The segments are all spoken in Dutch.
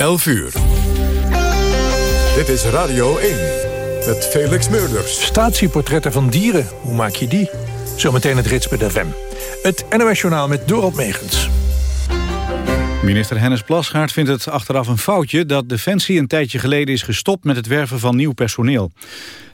11 uur. Dit is Radio 1 met Felix Meurders. Statieportretten van dieren, hoe maak je die? Zometeen het rits bij FM. Het NOS-journaal met Dorot Megens. Minister Hennis Plasgaard vindt het achteraf een foutje... dat Defensie een tijdje geleden is gestopt met het werven van nieuw personeel.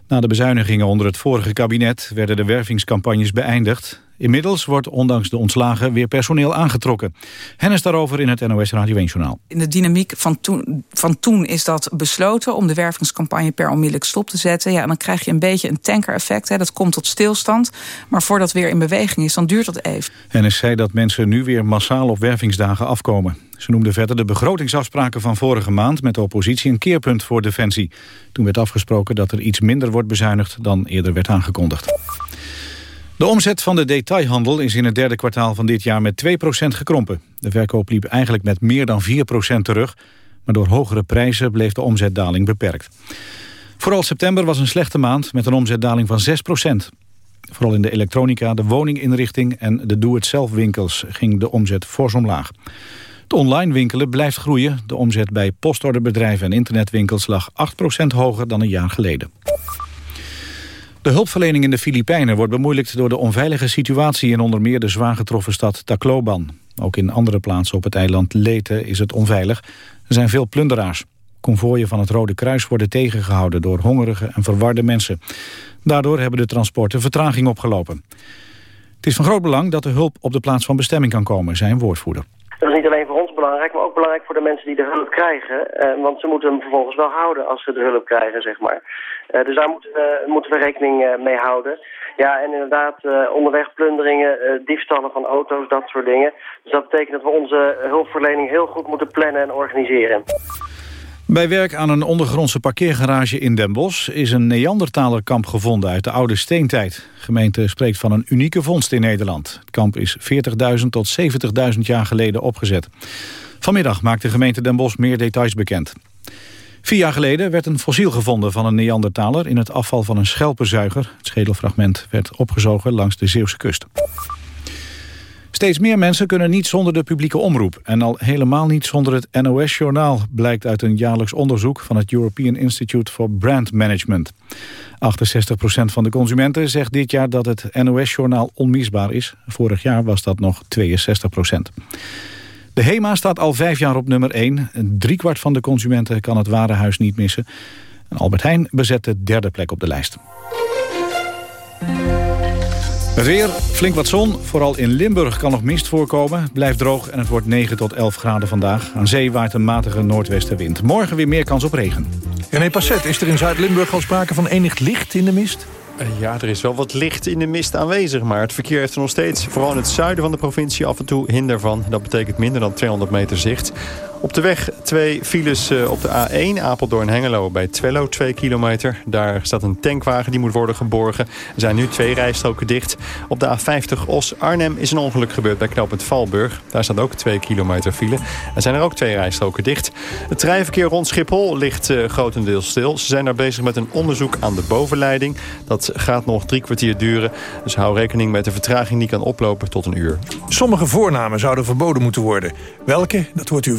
Na de bezuinigingen onder het vorige kabinet werden de wervingscampagnes beëindigd. Inmiddels wordt ondanks de ontslagen weer personeel aangetrokken. Hennis daarover in het NOS Radio 1-journaal. In de dynamiek van toen, van toen is dat besloten om de wervingscampagne per onmiddellijk stop te zetten. Ja, dan krijg je een beetje een tanker-effect. Dat komt tot stilstand. Maar voordat weer in beweging is, dan duurt dat even. Hennis zei dat mensen nu weer massaal op wervingsdagen afkomen. Ze noemde verder de begrotingsafspraken van vorige maand met de oppositie een keerpunt voor Defensie. Toen werd afgesproken dat er iets minder wordt bezuinigd dan eerder werd aangekondigd. De omzet van de detailhandel is in het derde kwartaal van dit jaar met 2% gekrompen. De verkoop liep eigenlijk met meer dan 4% terug, maar door hogere prijzen bleef de omzetdaling beperkt. Vooral september was een slechte maand met een omzetdaling van 6%. Vooral in de elektronica, de woninginrichting en de doe-het-zelf winkels ging de omzet fors omlaag. Het online winkelen blijft groeien. De omzet bij postorderbedrijven en internetwinkels lag 8% hoger dan een jaar geleden. De hulpverlening in de Filipijnen wordt bemoeilijkt door de onveilige situatie in onder meer de zwaar getroffen stad Tacloban. Ook in andere plaatsen op het eiland Leyte is het onveilig. Er zijn veel plunderaars. Convooien van het Rode Kruis worden tegengehouden door hongerige en verwarde mensen. Daardoor hebben de transporten vertraging opgelopen. Het is van groot belang dat de hulp op de plaats van bestemming kan komen, zijn woordvoerder. Dat is niet alleen voor ons belangrijk, maar ook belangrijk voor de mensen die de hulp krijgen. Eh, want ze moeten hem vervolgens wel houden als ze de hulp krijgen, zeg maar. Eh, dus daar moeten we, moeten we rekening eh, mee houden. Ja, en inderdaad, uh, onderweg plunderingen, diefstallen van auto's, dat soort dingen. Dus dat betekent dat we onze hulpverlening heel goed moeten plannen en organiseren. Bij werk aan een ondergrondse parkeergarage in Den Bosch... is een Neandertalerkamp gevonden uit de oude steentijd. De gemeente spreekt van een unieke vondst in Nederland. Het kamp is 40.000 tot 70.000 jaar geleden opgezet. Vanmiddag maakt de gemeente Den Bosch meer details bekend. Vier jaar geleden werd een fossiel gevonden van een Neandertaler... in het afval van een schelpenzuiger. Het schedelfragment werd opgezogen langs de Zeeuwse kust. Steeds meer mensen kunnen niet zonder de publieke omroep... en al helemaal niet zonder het NOS-journaal... blijkt uit een jaarlijks onderzoek van het European Institute for Brand Management. 68% van de consumenten zegt dit jaar dat het NOS-journaal onmisbaar is. Vorig jaar was dat nog 62 De HEMA staat al vijf jaar op nummer 1. Driekwart van de consumenten kan het warenhuis niet missen. En Albert Heijn bezet de derde plek op de lijst. Het weer, flink wat zon. Vooral in Limburg kan nog mist voorkomen. Het blijft droog en het wordt 9 tot 11 graden vandaag. Aan zee waait een matige noordwestenwind. Morgen weer meer kans op regen. René Passet, is er in Zuid-Limburg al sprake van enig licht in de mist? Eh, ja, er is wel wat licht in de mist aanwezig, maar het verkeer heeft er nog steeds, vooral in het zuiden van de provincie, af en toe hinder van. Dat betekent minder dan 200 meter zicht. Op de weg twee files eh, op de A1 Apeldoorn-Hengelo bij Twello 2 kilometer. Daar staat een tankwagen die moet worden geborgen. Er zijn nu twee rijstroken dicht. Op de A50 Os-Arnhem is een ongeluk gebeurd bij knooppunt Valburg. Daar staat ook 2 kilometer file. Er zijn er ook twee rijstroken dicht. Het treinverkeer rond Schiphol ligt uh, grotendeels stil. Ze zijn daar bezig met een onderzoek aan de bovenleiding. Dat gaat nog drie kwartier duren. Dus hou rekening met de vertraging die kan oplopen tot een uur. Sommige voornamen zouden verboden moeten worden. Welke? Dat hoort u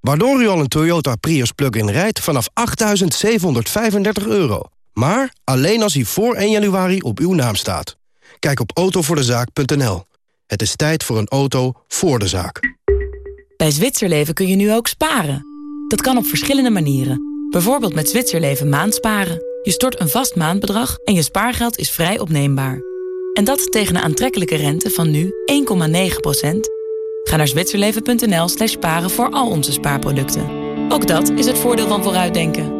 Waardoor u al een Toyota Prius plug-in rijdt vanaf 8.735 euro. Maar alleen als hij voor 1 januari op uw naam staat. Kijk op autovoordezaak.nl. Het is tijd voor een auto voor de zaak. Bij Zwitserleven kun je nu ook sparen. Dat kan op verschillende manieren. Bijvoorbeeld met Zwitserleven maandsparen. Je stort een vast maandbedrag en je spaargeld is vrij opneembaar. En dat tegen een aantrekkelijke rente van nu 1,9 Ga naar zwitserleven.nl slash sparen voor al onze spaarproducten. Ook dat is het voordeel van vooruitdenken.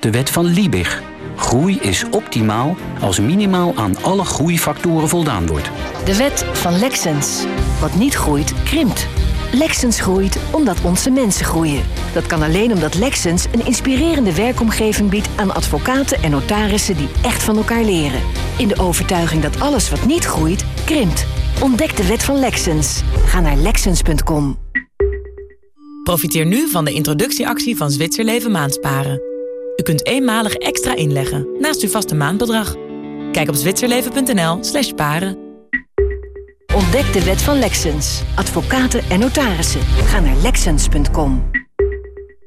De wet van Liebig. Groei is optimaal als minimaal aan alle groeifactoren voldaan wordt. De wet van Lexens. Wat niet groeit, krimpt. Lexens groeit omdat onze mensen groeien. Dat kan alleen omdat Lexens een inspirerende werkomgeving biedt aan advocaten en notarissen die echt van elkaar leren. In de overtuiging dat alles wat niet groeit, krimpt. Ontdek de wet van Lexens. Ga naar Lexens.com. Profiteer nu van de introductieactie van Zwitserleven Maandsparen. U kunt eenmalig extra inleggen naast uw vaste maandbedrag. Kijk op zwitserleven.nl slash paren. Ontdek de wet van Lexens. Advocaten en notarissen. Ga naar Lexens.com.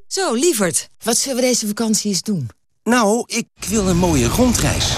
Zo, lieverd, wat zullen we deze vakantie eens doen? Nou, ik wil een mooie rondreis.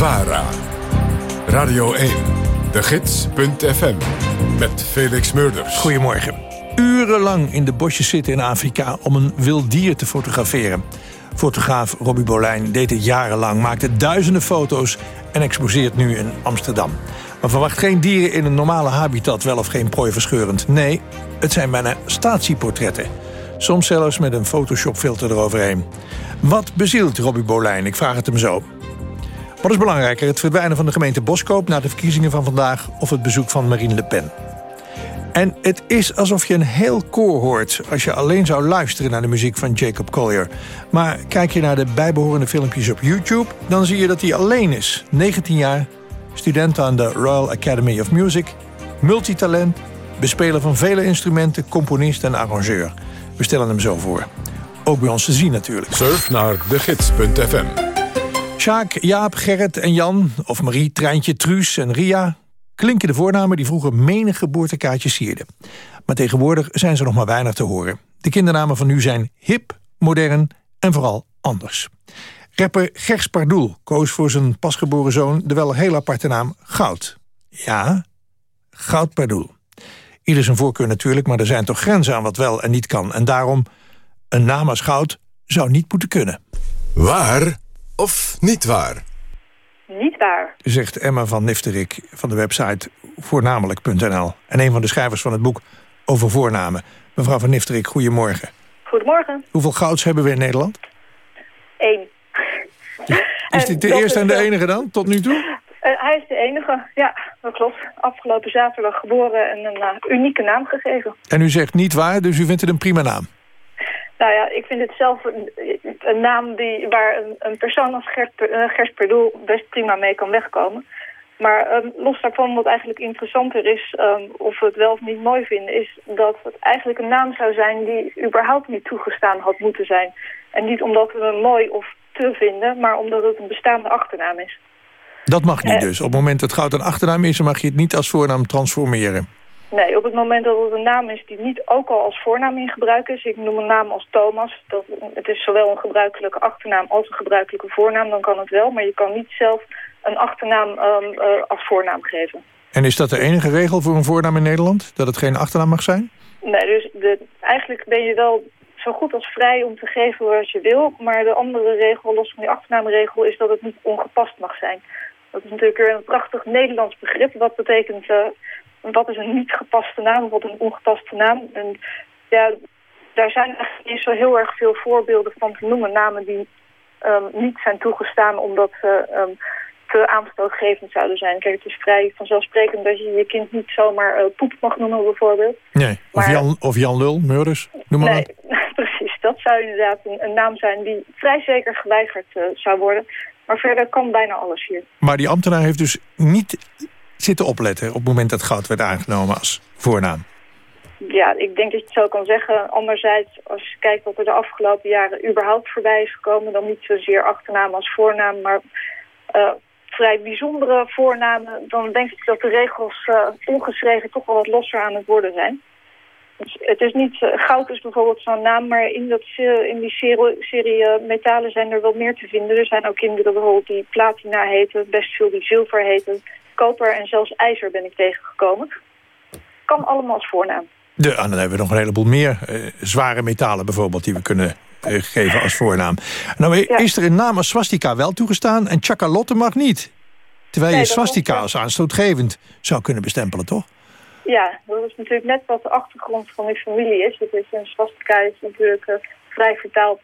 VARA. Radio 1. De Gids.fm. Met Felix Murders. Goedemorgen. Urenlang in de bosjes zitten in Afrika om een wild dier te fotograferen. Fotograaf Robbie Bolijn deed het jarenlang, maakte duizenden foto's en exposeert nu in Amsterdam. Maar verwacht geen dieren in een normale habitat, wel of geen prooi verscheurend. Nee, het zijn bijna statieportretten. Soms zelfs met een Photoshop-filter eroverheen. Wat bezielt Robbie Bolijn? Ik vraag het hem zo. Wat is belangrijker, het verdwijnen van de gemeente Boskoop... na de verkiezingen van vandaag of het bezoek van Marine Le Pen? En het is alsof je een heel koor hoort... als je alleen zou luisteren naar de muziek van Jacob Collier. Maar kijk je naar de bijbehorende filmpjes op YouTube... dan zie je dat hij alleen is. 19 jaar, student aan de Royal Academy of Music... multitalent, bespeler van vele instrumenten... componist en arrangeur. We stellen hem zo voor. Ook bij ons te zien natuurlijk. Surf naar degids.fm. Sjaak, Jaap, Gerrit en Jan, of Marie, Treintje, Truus en Ria... klinken de voornamen die vroeger menig geboortekaartje sierden. Maar tegenwoordig zijn ze nog maar weinig te horen. De kindernamen van nu zijn hip, modern en vooral anders. Rapper Gers Pardoel koos voor zijn pasgeboren zoon... de wel heel aparte naam Goud. Ja, Goud Pardoel. Ieder zijn voorkeur natuurlijk, maar er zijn toch grenzen aan wat wel en niet kan. En daarom, een naam als Goud zou niet moeten kunnen. Waar of niet waar? Niet waar. Zegt Emma van Nifterik van de website voornamelijk.nl. En een van de schrijvers van het boek over voornamen. Mevrouw van Nifterik, goedemorgen. Goedemorgen. Hoeveel gouds hebben we in Nederland? Eén. Is dit de eerste en de enige dan, tot nu toe? Uh, hij is de enige, ja, dat klopt. Afgelopen zaterdag geboren en een uh, unieke naam gegeven. En u zegt niet waar, dus u vindt het een prima naam? Nou ja, ik vind het zelf een, een naam die, waar een, een persoon als Gert, uh, Gers Perdoel best prima mee kan wegkomen. Maar um, los daarvan, wat eigenlijk interessanter is, um, of we het wel of niet mooi vinden, is dat het eigenlijk een naam zou zijn die überhaupt niet toegestaan had moeten zijn. En niet omdat we hem mooi of te vinden, maar omdat het een bestaande achternaam is. Dat mag niet dus. Op het moment dat goud een achternaam is, mag je het niet als voornaam transformeren. Nee, op het moment dat het een naam is die niet ook al als voornaam in gebruik is. Ik noem een naam als Thomas. Dat, het is zowel een gebruikelijke achternaam als een gebruikelijke voornaam. Dan kan het wel, maar je kan niet zelf een achternaam um, uh, als voornaam geven. En is dat de enige regel voor een voornaam in Nederland? Dat het geen achternaam mag zijn? Nee, dus de, eigenlijk ben je wel zo goed als vrij om te geven wat je wil. Maar de andere regel, los van die achternaamregel, is dat het niet ongepast mag zijn. Dat is natuurlijk weer een prachtig Nederlands begrip. Wat betekent, uh, wat is een niet gepaste naam, wat een ongepaste naam. En ja, daar zijn eigenlijk niet zo heel erg veel voorbeelden van te noemen. Namen die um, niet zijn toegestaan omdat ze um, te aanstootgevend zouden zijn. Kijk, het is vrij vanzelfsprekend dat je je kind niet zomaar uh, poep mag noemen bijvoorbeeld. Nee, of, maar, Jan, of Jan Lul, Murders, noem maar nee, precies. Dat zou inderdaad een, een, naam zijn die vrij zeker geweigerd uh, zou worden. Maar verder kan bijna alles hier. Maar die ambtenaar heeft dus niet zitten opletten... op het moment dat goud werd aangenomen als voornaam? ja, ik denk dat je het zo kan zeggen. Anderzijds, als je kijkt wat er de afgelopen jaren überhaupt voorbij is gekomen... dan niet zozeer achternaam als voornaam, maar uh, vrij bijzondere voornamen... dan denk ik dat de regels uh, ongeschreven toch wel wat losser aan het worden zijn. Dus het is niet... Uh, goud is bijvoorbeeld zo'n naam, maar in, dat, in die serie, serie metalen zijn er wel meer te vinden. Er zijn ook kinderen bijvoorbeeld die platina heten, best veel die zilver heten... koper en zelfs ijzer ben ik tegengekomen. Kan allemaal als voornaam. De, ah, dan hebben we nog een heleboel meer uh, zware metalen bijvoorbeeld... die we kunnen uh, geven als voornaam. Nou ja. is er een naam als swastika wel toegestaan... en chakalotte mag niet. Terwijl nee, je swastika als aanstootgevend zou kunnen bestempelen, toch? Ja, dat is natuurlijk net wat de achtergrond van die familie is. Het is een swastika is natuurlijk uh, vrij vertaald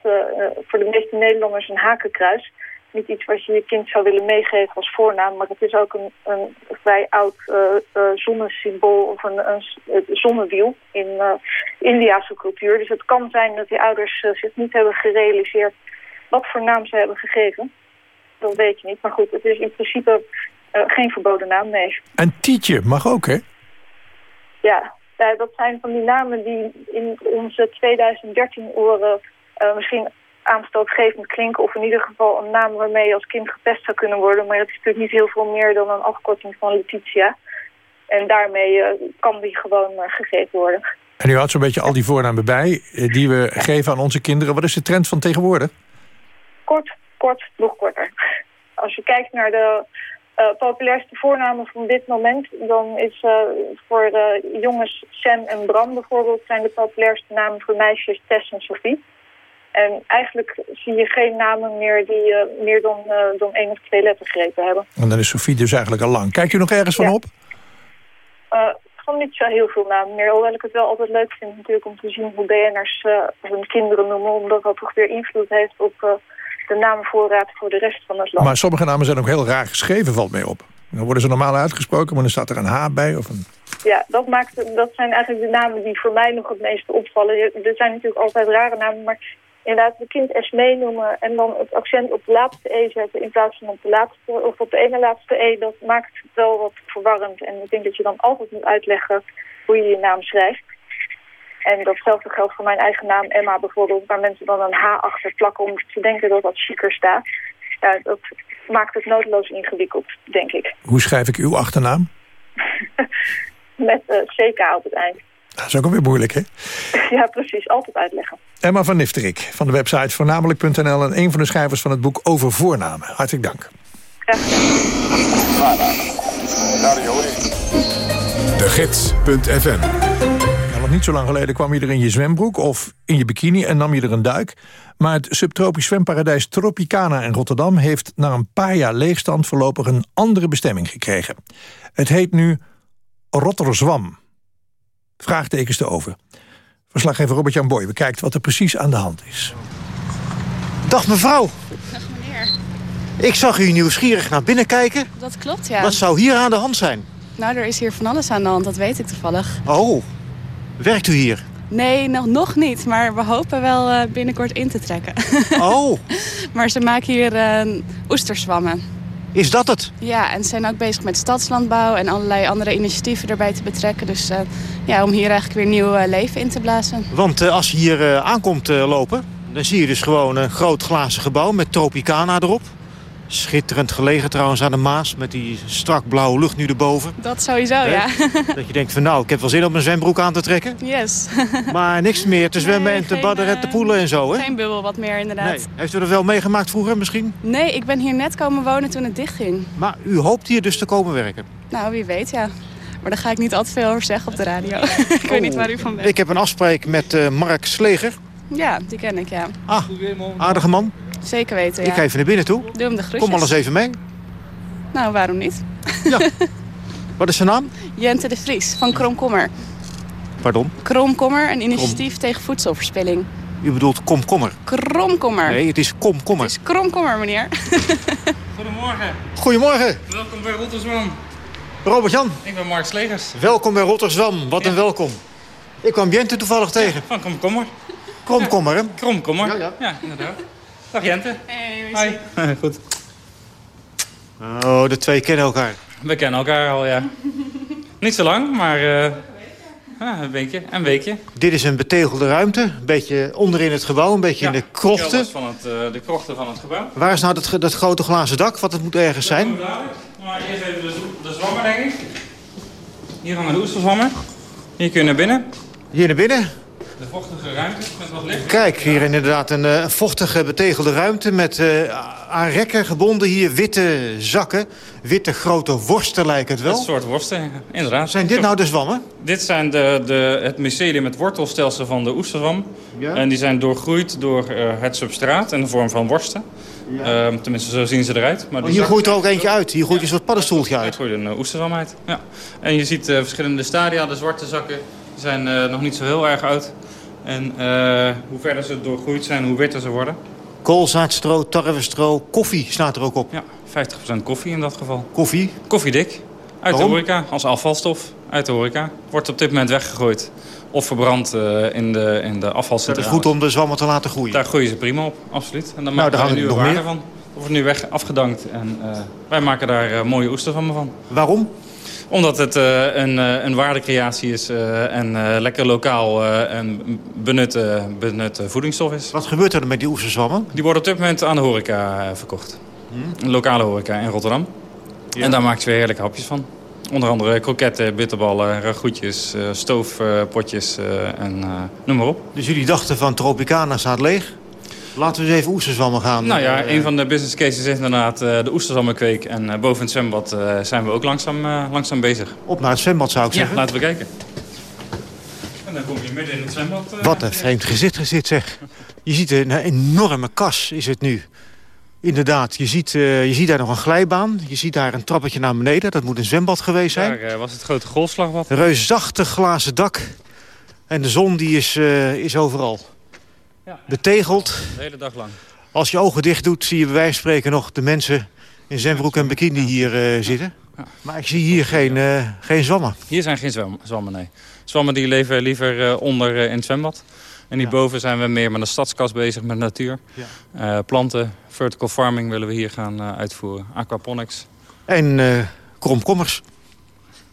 voor de meeste Nederlanders een hakenkruis niet iets wat je je kind zou willen meegeven als voornaam. Maar het is ook een, een vrij oud uh, uh, zonnesymbool of een, een zonnewiel in uh, Indiase cultuur. Dus het kan zijn dat die ouders zich niet hebben gerealiseerd wat voor naam ze hebben gegeven. Dat weet je niet. Maar goed, het is in principe geen verboden naam, nee. En Tietje mag ook, hè? Ja, dat zijn van die namen die in onze 2013 oren misschien aanstootgevend klinken... of in ieder geval een naam waarmee je als kind gepest zou kunnen worden. Maar het is natuurlijk niet heel veel meer dan een afkorting van Letitia. En daarmee uh, kan die gewoon uh, gegeven worden. En u houdt zo'n beetje al die voornamen bij uh, die we geven aan onze kinderen. Wat is de trend van tegenwoordig? Kort, kort, nog korter. Als je kijkt naar de populairste voornamen van dit moment... dan is voor jongens Sam en Bram bijvoorbeeld... zijn de populairste namen voor meisjes Tess en Sophie. En eigenlijk zie je geen namen meer die uh, meer dan, uh, dan één of twee lettergrepen hebben. En dan is Sofie dus eigenlijk al lang. Kijkt u nog ergens van ja. op? Uh, gewoon niet zo heel veel namen meer. Hoewel ik het wel altijd leuk vind natuurlijk om te zien hoe BN'ers hun kinderen noemen. Omdat dat toch weer invloed heeft op de namenvoorraad voor de rest van het land. Maar sommige namen zijn ook heel raar geschreven, valt mij op. Dan worden ze normaal uitgesproken, maar dan staat er een H bij of een... Ja, dat, maakt, dat zijn eigenlijk de namen die voor mij nog het meeste opvallen. Er zijn natuurlijk altijd rare namen, maar inderdaad het kind Esmee noemen en dan het accent op de laatste E zetten in plaats van op de laatste of op de ene laatste E, dat maakt het wel wat verwarrend. En ik denk dat je dan altijd moet uitleggen hoe je je naam schrijft. En datzelfde geldt voor mijn eigen naam Emma bijvoorbeeld, waar mensen dan een H achter plakken omdat ze denken dat dat chiquer staat. Ja, dat maakt het noodloos ingewikkeld, denk ik. Hoe schrijf ik uw achternaam? Met uh, CK op het eind. Dat is ook alweer moeilijk, hè? Ja, precies. Altijd uitleggen. Emma van Nifterik van de website voornamelijk.nl... en een van de schrijvers van het boek Over Voornamen. Hartelijk dank. De Gids.fm nog niet zo lang geleden kwam je er in je zwembroek of in je bikini en nam je er een duik. Maar het subtropisch zwemparadijs Tropicana in Rotterdam... heeft na een paar jaar leegstand voorlopig een andere bestemming gekregen. Het heet nu Rotterzwam. Vraagtekens te over. Verslaggever Robert-Jan Boy bekijkt wat er precies aan de hand is. Dag mevrouw. Dag meneer. Ik zag u nieuwsgierig naar binnen kijken. Dat klopt, ja. Wat zou hier aan de hand zijn? Nou, er is hier van alles aan de hand, dat weet ik toevallig. Oh, werkt u hier? Nee, nog, nog niet, maar we hopen wel uh, binnenkort in te trekken. Oh. maar ze maken hier uh, oesterzwammen. Is dat het? Ja, en ze zijn ook bezig met stadslandbouw en allerlei andere initiatieven erbij te betrekken. Dus uh, ja, om hier eigenlijk weer nieuw leven in te blazen. Want als je hier aankomt lopen, dan zie je dus gewoon een groot glazen gebouw met Tropicana erop. Schitterend gelegen trouwens aan de Maas met die strak blauwe lucht nu erboven. Dat sowieso, He? ja. Dat je denkt van nou, ik heb wel zin om mijn zwembroek aan te trekken. Yes. Maar niks meer te zwemmen nee, en te badden en te poelen en zo, hè? Geen bubbel wat meer, inderdaad. Nee. Heeft u er wel meegemaakt vroeger misschien? Nee, ik ben hier net komen wonen toen het dichtging. Maar u hoopt hier dus te komen werken? Nou, wie weet, ja. Maar daar ga ik niet al te veel over zeggen op de radio. ik oh. weet niet waar u van bent. Ik heb een afspraak met uh, Mark Sleger. Ja, die ken ik, ja. Ah, aardige man. Zeker weten, ja. Ik ga even naar binnen toe. Doe hem de groetjes. Kom alles even mee. Nou, waarom niet? Ja. Wat is zijn naam? Jente de Vries van Kromkommer. Pardon? Kromkommer, een initiatief Krom. tegen voedselverspilling. U bedoelt komkommer? Kromkommer. Nee, het is komkommer. Het is kromkommer, meneer. Goedemorgen. Goedemorgen. Welkom bij Rotterdam. Robert-Jan. Ik ben Mark Slegers. Welkom bij Rotterdam. Wat ja. een welkom. Ik kwam Jente toevallig tegen. Ja, van Kromkommer. Kromkommer, hè? Kromkommer. Ja, ja. ja inderdaad. Dag Jente. Hey, Hi. Goed. Oh, de twee kennen elkaar. We kennen elkaar al, ja. Niet zo lang, maar uh, Ah, een weekje. Een weekje. Dit is een betegelde ruimte. Een beetje onderin het gebouw, een beetje in de krochten. kelders van het, eh, de krochten van het gebouw. Waar is nou dat, dat grote glazen dak? Want het moet ergens zijn. Maar eerst even de, de zwammen, denk ik. Hier hangen de oesterzwammen. Hier kun je naar binnen. Hier naar binnen. De vochtige ruimte met wat licht. Kijk, hier inderdaad een eh, vochtige betegelde ruimte met eh, aan rekken gebonden hier witte zakken. Witte grote worsten lijkt het wel. Een soort worsten, inderdaad. Zijn dit nou de zwammen? Dit zijn de, de, het mycelium, het wortelstelsel van de oesterzwam. En die zijn doorgroeid door eh, het substraat in de vorm van worsten. Ehm, tenminste, zo zien ze eruit. Maar Oh, hier groeit er ook eentje uit. Hier groeit een soort paddenstoeltje uit. groeit een uh, oesterzwam uit. Ja. En je ziet verschillende stadia. De zwarte zakken zijn nog niet zo heel erg oud. En eh, hoe verder ze doorgroeid zijn, hoe witter ze worden. Koolzaadstro, tarwestro, koffie staat er ook op. Ja, 50% koffie in dat geval. Koffie? Koffiedik. Uit Waarom? de horeca, als afvalstof. Uit de horeca. Wordt op dit moment weggegooid. Of verbrand eh, in de, in de Dat afvalcentrale. is goed om de zwammen te laten groeien. Daar groeien ze prima op, absoluut. En dan Nou, maken daar we er nieuwe nog waarde meer. van. Dat wordt nu weg afgedankt en eh, wij maken daar eh, mooie oesterzwammen van. Waarom? Omdat het eh, een, eh, een waardecreatie is eh, en lekker lokaal en benutte, benutte voedingsstof is. Wat gebeurt er met die oesterzwammen? Die worden op dit moment aan de horeca verkocht. Een lokale horeca in Rotterdam. En daar maken ze weer heerlijke hapjes van. Onder andere kroketten, bitterballen, ragoutjes, eh, stoofpotjes en noem maar op. Dus jullie dachten van Tropicana staat leeg? Laten we eens even oesterzwammen gaan. Nou ja, eh, een van de business cases is inderdaad eh, de oesterzwammenkweek. En eh, boven het zwembad zijn we ook langzaam, langzaam bezig. Op naar het zwembad zou ik Ja, zeggen. laten we kijken. En dan kom je midden in het zwembad. Wat een vreemd gezicht dit zeg. Je ziet een enorme kas is het nu. Inderdaad, je ziet, je ziet daar nog een glijbaan. Je ziet daar een trappetje naar beneden. Dat moet een zwembad geweest zijn. Daar was het grote golfslagbad. Reusachtig glazen dak. En de zon die is, is overal. Betegeld. De hele dag lang. Als je ogen dicht doet, zie je bij wijze van spreken nog de mensen in zwembroek en bikini hier eh, zitten. Maar ik zie hier geen, eh, geen zwammen. Hier zijn geen zwam, zwammen, nee. Zwammen die leven liever eh, onder in het zwembad. En hierboven zijn we meer met een stadskas bezig, met natuur. Eh, planten, vertical farming willen we hier gaan eh, uitvoeren. Aquaponics. En eh komkommers.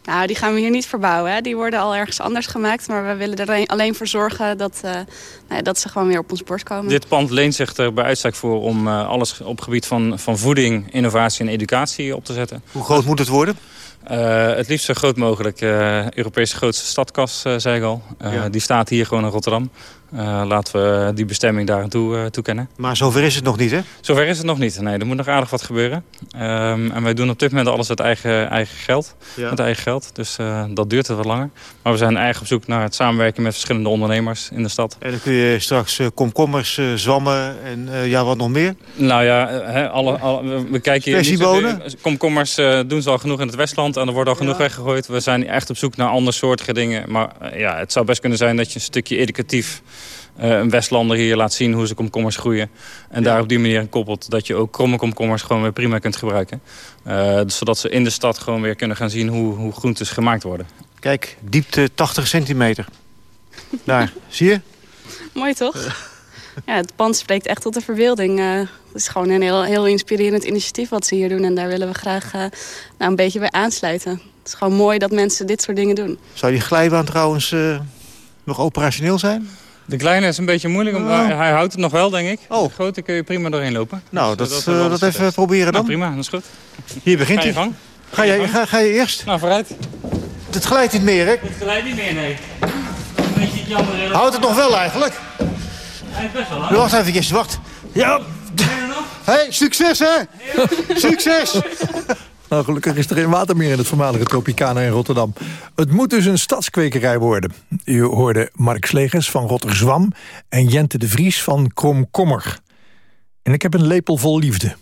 Nou, die gaan we hier niet verbouwen. Hè. Die worden al ergens anders gemaakt. Maar we willen er alleen- voor zorgen dat, eh, nou ja, dat ze gewoon weer op ons bord komen. Dit pand leent zich er bij uitstek voor om eh, alles op gebied van, van voeding, innovatie en educatie op te zetten. Hoe groot moet het worden? Eh, het liefst zo groot mogelijk. eh Europese grootste stadkas, zei ik al. Eh, Ja. Die staat hier gewoon in Rotterdam. Eh, laten we die bestemming daar toe eh, toekennen. Maar zover is het nog niet, hè? Zover is het nog niet. Nee, er moet nog aardig wat gebeuren. Ehm, en wij doen op dit moment alles uit eigen, eigen geld. Ja. Met eigen geld. Dus eh, dat duurt het wat langer. Maar we zijn eigenlijk op zoek naar het samenwerken met verschillende ondernemers in de stad. En dan kun je straks komkommers, zwammen en ja, wat nog meer. Nou ja, alle, alle- we- kijken hier... zozeer- Komkommers doen ze al genoeg in het Westland en er wordt al genoeg weggegooid. We zijn echt op zoek naar andersoortige dingen. Maar ja, het zou best kunnen zijn dat je een stukje educatief... eh, een Westlander hier laat zien hoe ze komkommers groeien. En daar op die manier aan koppelt dat je ook kromme komkommers gewoon weer prima kunt gebruiken. Eh, zodat ze in de stad gewoon weer kunnen gaan zien hoe, hoe groentes gemaakt worden. Kijk, diepte 80 centimeter. Daar, zie je? Mooi toch? Ja, het pand spreekt echt tot de verbeelding. Eh, het is gewoon een heel, heel inspirerend initiatief wat ze hier doen. En daar willen we graag eh, nou, een beetje bij aansluiten. Het is gewoon mooi dat mensen dit soort dingen doen. Zou die glijbaan trouwens eh, nog operationeel zijn? De kleine is een beetje moeilijk, om, Oh. hij houdt het nog wel, denk ik. De grote kun je prima doorheen lopen. Nou, Dus, dat, eh, eh, dat eens even proberen dan. Nou, prima, dat is goed. Hier begint Ga je hij. Ga je, ga, ga je eerst? Nou, vooruit. Het glijdt niet meer, hè? Het glijdt niet meer, nee. Een beetje jammer. hè. Houdt het nog wel eigenlijk? Hij is best wel Wacht even, wacht. Ja. Hey, succes hè! Succes! Nou, gelukkig is er geen water meer in het voormalige Tropicana in Rotterdam. Het moet dus een stadskwekerij worden. U hoorde Mark Slegers van Rotterzwam en Jente de Vries van Kromkommer. En ik heb een lepel vol liefde.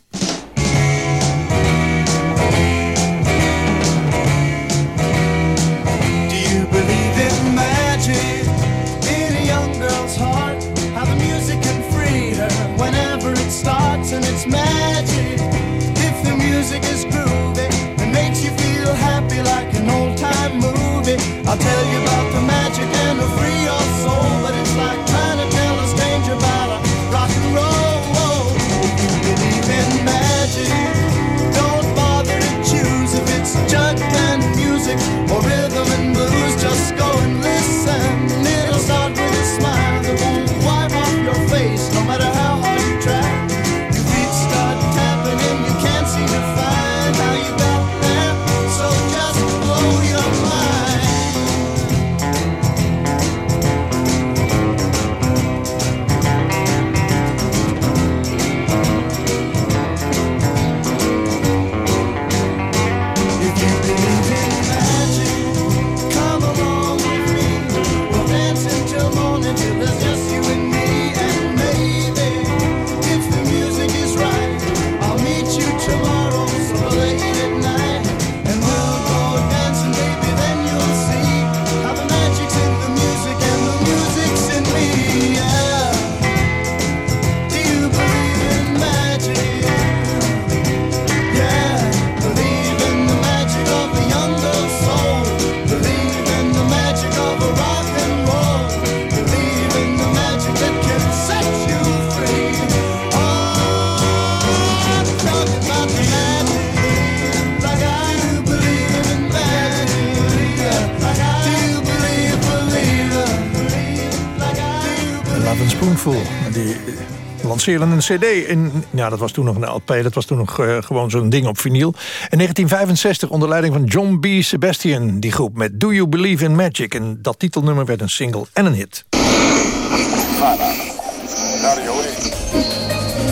Lanceren een cd. In, ja, dat was toen nog een LP. Dat was toen nog uh, gewoon zo'n ding op vinyl. In 1965 onder leiding van John B. Sebastian. Die groep met Do You Believe in Magic. En dat titelnummer werd een single en een hit.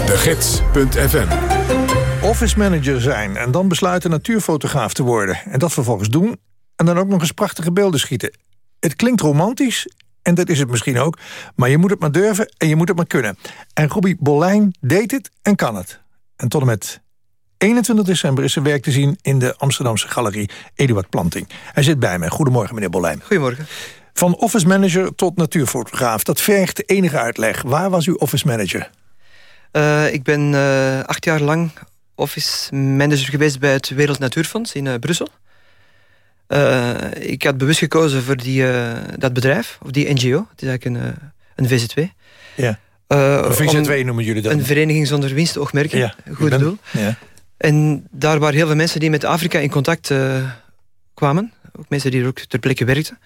De Gids.fm Office manager zijn en dan besluiten natuurfotograaf te worden. En dat vervolgens doen en dan ook nog eens prachtige beelden schieten. Het klinkt romantisch en dat is het misschien ook. Maar je moet het maar durven en je moet het maar kunnen. En Robbie Bolijn deed het en kan het. En tot en met 21 december is zijn werk te zien... in de Amsterdamse galerie Eduard Planting. Hij zit bij mij. Goedemorgen, meneer Bolijn. Goedemorgen. Van office manager tot natuurfotograaf. Dat vergt enige uitleg. Waar was uw office manager? Uh, ik ben uh, acht jaar lang office manager geweest... bij het Wereld Natuurfonds in uh, Brussel. Uh, ik had bewust gekozen voor die, uh, dat bedrijf, of die NGO. Het is eigenlijk een, uh, een VZW. Ja. een VZW noemen jullie dat? Een vereniging zonder winstoogmerken. Ja. Goed doel. Ja. En daar waren heel veel mensen die met Afrika in contact kwamen. Ook mensen die er ook ter plekke werkten.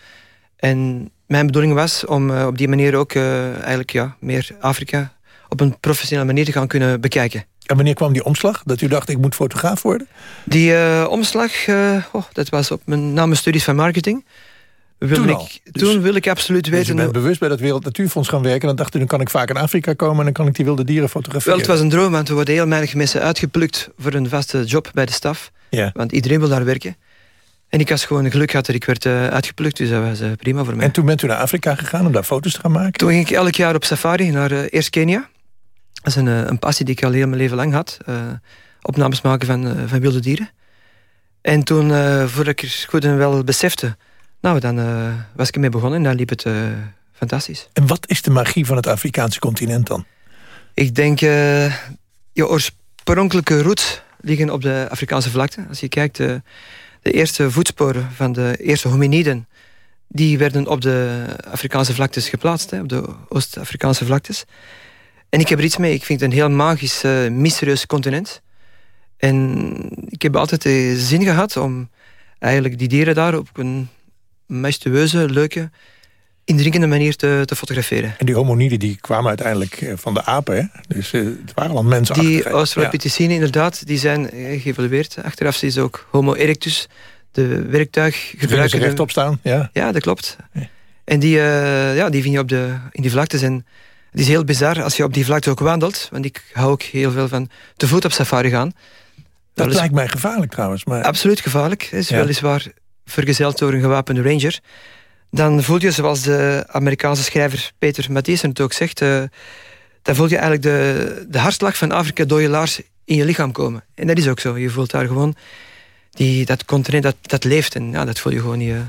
En mijn bedoeling was om op die manier ook eigenlijk ja, meer Afrika op een professionele manier te gaan kunnen bekijken. En wanneer kwam die omslag? Dat u dacht, ik moet fotograaf worden? Die uh, omslag, uh, oh, dat was op mijn, na mijn studies van marketing. Wil toen, ik, dus, toen wil ik absoluut weten... Dus je bent bewust bij dat Wereld Natuurfonds gaan werken... en dan dacht u, dan kan ik vaak in Afrika komen... en dan kan ik die wilde dieren fotograferen. Wel, het was een droom, want er worden heel weinig mensen uitgeplukt... voor een vaste job bij de staf. Ja. Want iedereen wil daar werken. En ik was gewoon geluk gehad dat ik werd uh, uitgeplukt. Dus dat was prima voor mij. En toen bent u naar Afrika gegaan om daar foto's te gaan maken? Toen ging ik elk jaar op safari naar eerst Kenia... Dat is een, een, passie die ik al heel mijn leven lang had. Uh, opnames maken van, uh, van wilde dieren. En toen, voordat ik het goed en wel besefte... Nou, dan was ik ermee begonnen en dan liep het fantastisch. En wat is de magie van het Afrikaanse continent dan? Ik denk, je oorspronkelijke roots liggen op de Afrikaanse vlakte. Als je kijkt, de eerste voetsporen van de eerste hominiden... die werden op de Afrikaanse vlaktes geplaatst, hè, op de Oost-Afrikaanse vlaktes... En ik heb er iets mee. Ik vind het een heel magisch, uh, mysterieus continent. En ik heb altijd de zin gehad om eigenlijk die dieren daar op een majestueuze, leuke, indringende manier te, te fotograferen. En die homoniden die kwamen uiteindelijk eh, van de apen, hè? Dus uh, het waren al mensen Die Australopithecine, ja. inderdaad, die zijn geëvalueerd. Achteraf is ook Homo erectus, de werktuig gebruiken. Ze rechtop staan, ja. Ja, dat klopt. Ja. En die, uh, ja, die vind je op de, in die vlaktes en het is heel bizar als je op die vlakte ook wandelt. Want ik hou ook heel veel van te voet op safari gaan. Dat, lijkt mij gevaarlijk trouwens. Maar... Absoluut gevaarlijk. Is ja. weliswaar vergezeld door een gewapende ranger. Dan voel je, zoals de Amerikaanse schrijver Peter Matthiessen het ook zegt... Uh, dan voel je eigenlijk de, de hartslag van Afrika door je laars in je lichaam komen. En dat is ook zo. Je voelt daar gewoon... Die, dat continent, dat, dat leeft. En ja, dat voel je gewoon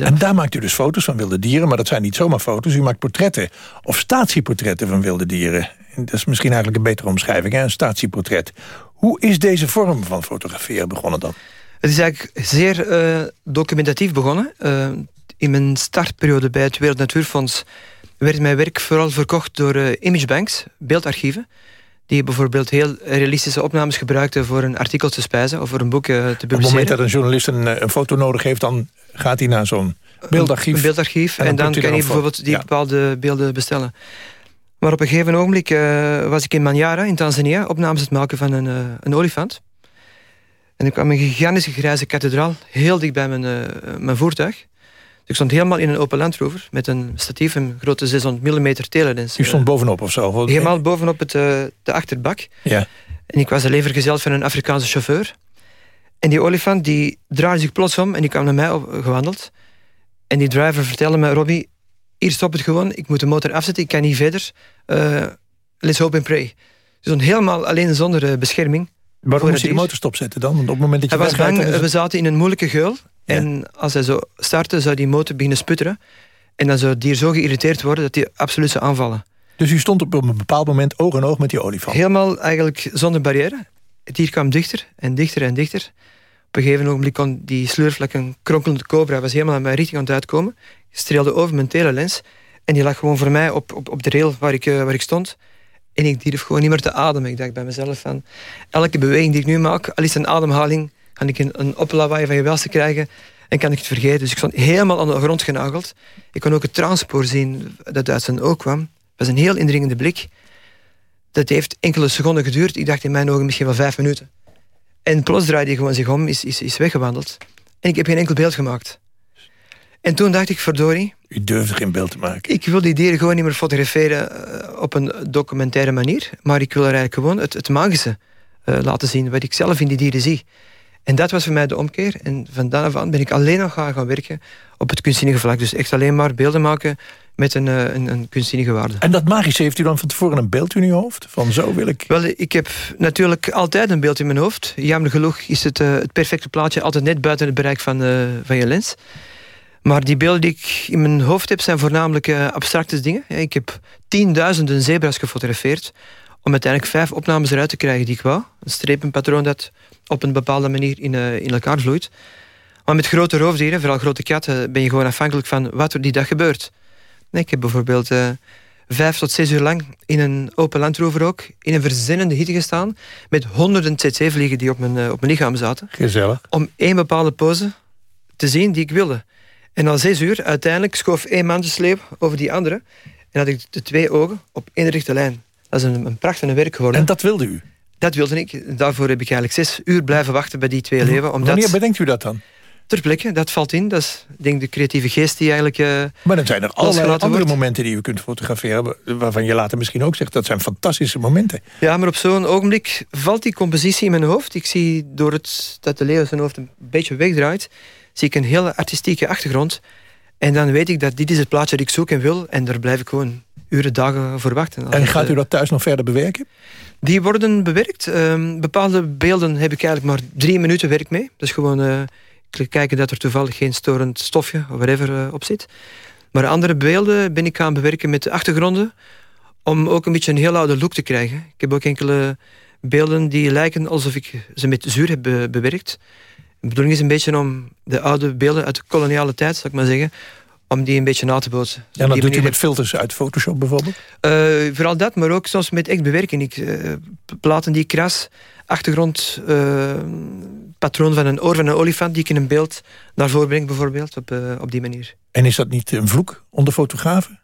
En daar maakt u dus foto's van wilde dieren, maar dat zijn niet zomaar foto's. U maakt portretten of statieportretten van wilde dieren. En dat is misschien eigenlijk een betere omschrijving, hè? een statieportret. Hoe is deze vorm van fotograferen begonnen dan? Het is eigenlijk zeer uh, documentatief begonnen. Uh, in mijn startperiode bij het Wereld Natuurfonds werd mijn werk vooral verkocht door uh, imagebanks, beeldarchieven die bijvoorbeeld heel realistische opnames gebruikten voor een artikel te spijzen of voor een boek te publiceren. Op het moment dat een journalist een, een foto nodig heeft, dan gaat hij naar zo'n beeldarchief. Een beeldarchief. En, dan, kan je bijvoorbeeld die bepaalde beelden bestellen. Maar op een gegeven ogenblik uh, was ik in Manjara, in Tanzania... opnames het maken van een, uh, een olifant. En ik kwam een gigantische grijze kathedraal... heel dicht bij mijn, uh, mijn voertuig. Ik stond helemaal in een open Land Rover... met een statief, een grote 600 mm telelens. U stond bovenop of zo? Helemaal bovenop het, de achterbak. Ja. En ik was alleen vergezeld van een Afrikaanse chauffeur... En die olifant die draaide zich plots om en die kwam naar mij op, gewandeld. En die driver vertelde me, Robbie, hier stop het gewoon. Ik moet de motor afzetten, ik kan niet verder. Uh, let's hope and pray. Dus helemaal alleen zonder uh, bescherming. Waarom moest je de motor stopzetten dan? Want op het moment dat je hij was bang, we zaten in een moeilijke geul. Ja. En als hij zo startte, zou die motor beginnen sputteren. En dan zou het dier zo geïrriteerd worden dat hij absoluut zou aanvallen. Dus u stond op een bepaald moment oog in oog met die olifant? Helemaal eigenlijk zonder barrière. Het dier kwam dichter en dichter en dichter. Op een gegeven ogenblik kon die sleurvlek, een kronkelende cobra, was helemaal aan mijn richting aan het uitkomen. streelde over mijn telelens. En die lag gewoon voor mij op, op, op de rail waar ik, uh, waar ik stond. En ik durf gewoon niet meer te ademen. Ik dacht bij mezelf van... Elke beweging die ik nu maak, al is een ademhaling... kan ik een, een oplawaai van je welste krijgen... en kan ik het vergeten. Dus ik stond helemaal aan de grond genageld. Ik kon ook het transport zien dat uit zijn oog kwam. was een heel indringende blik. Dat heeft enkele seconden geduurd. Ik dacht in mijn ogen misschien wel vijf minuten. En plots draaide hij gewoon zich om, is, is, is weggewandeld. En ik heb geen enkel beeld gemaakt. En toen dacht ik, verdorie... U durfde geen beeld te maken. Ik wil die dieren gewoon niet meer fotograferen uh, op een documentaire manier. Maar ik wil er eigenlijk gewoon het, het magische uh, laten zien. Wat ik zelf in die dieren zie. En dat was voor mij de omkeer. En van dan af aan ben ik alleen nog gaan, gaan werken op het kunstzinnige vlak. Dus echt alleen maar beelden maken met een, uh, een, een kunstzinnige waarde. En dat magische, heeft u dan van tevoren een beeld in uw hoofd? Van zo wil ik... Wel, ik heb natuurlijk altijd een beeld in mijn hoofd. Jammer genoeg is het, uh, het perfecte plaatje altijd net buiten het bereik van, uh, van je lens. Maar die beelden die ik in mijn hoofd heb, zijn voornamelijk abstracte dingen. Ik heb tienduizenden zebra's gefotografeerd om uiteindelijk vijf opnames eruit te krijgen die ik wou. Een strepenpatroon dat op een bepaalde manier in, uh, in elkaar vloeit. Maar met grote roofdieren, vooral grote katten, ben je gewoon afhankelijk van wat er die dag gebeurt. Nee, ik heb bijvoorbeeld uh, vijf tot zes uur lang in een open landrover ook, in een verzennende hitte gestaan, met honderden tsetse-vliegen die op mijn, uh, op mijn lichaam zaten. Gezellig. Om één bepaalde pose te zien die ik wilde. En na zes uur, uiteindelijk, schoof één mandjesleeuw over die andere. En had ik de twee ogen op één rechte lijn. Dat is een, een prachtig werk geworden. En dat wilde u? Dat wilde ik. Daarvoor heb ik eigenlijk zes uur blijven wachten bij die twee leeuwen. Omdat... Wanneer bedenkt u dat dan? Ter plekke, dat valt in. Dat is denk de creatieve geest die eigenlijk... Uh, maar dan zijn er allerlei andere wordt. momenten die u kunt fotograferen... waarvan je later misschien ook zegt, dat zijn fantastische momenten. Ja, maar op zo'n ogenblik valt die compositie in mijn hoofd. Ik zie door het dat de leeuw zijn hoofd een beetje wegdraait... zie ik een hele artistieke achtergrond. En dan weet ik dat dit is het plaatje dat ik zoek en wil. En daar blijf ik gewoon uren, dagen voor wachten. En gaat u dat thuis nog verder bewerken? Die worden bewerkt. Um, bepaalde beelden heb ik eigenlijk maar drie minuten werk mee. Is gewoon uh, kijken dat er toevallig geen storend stofje of whatever uh, op zit. Maar andere beelden ben ik gaan bewerken met de achtergronden. Om ook een beetje een heel oude look te krijgen. Ik heb ook enkele beelden die lijken alsof ik ze met zuur heb be bewerkt. De bedoeling is een beetje om de oude beelden uit de koloniale tijd, zal ik maar zeggen om die een beetje na te bootsen. Ja, dat doet u met filters uit Photoshop bijvoorbeeld? Uh, vooral dat, maar ook soms met echt bewerken. Ik, uh, platen die kras, achtergrond, uh, patroon van een oor van een olifant... die ik in een beeld naar voren breng bijvoorbeeld, op, op die manier. En is dat niet een vloek onder fotografen?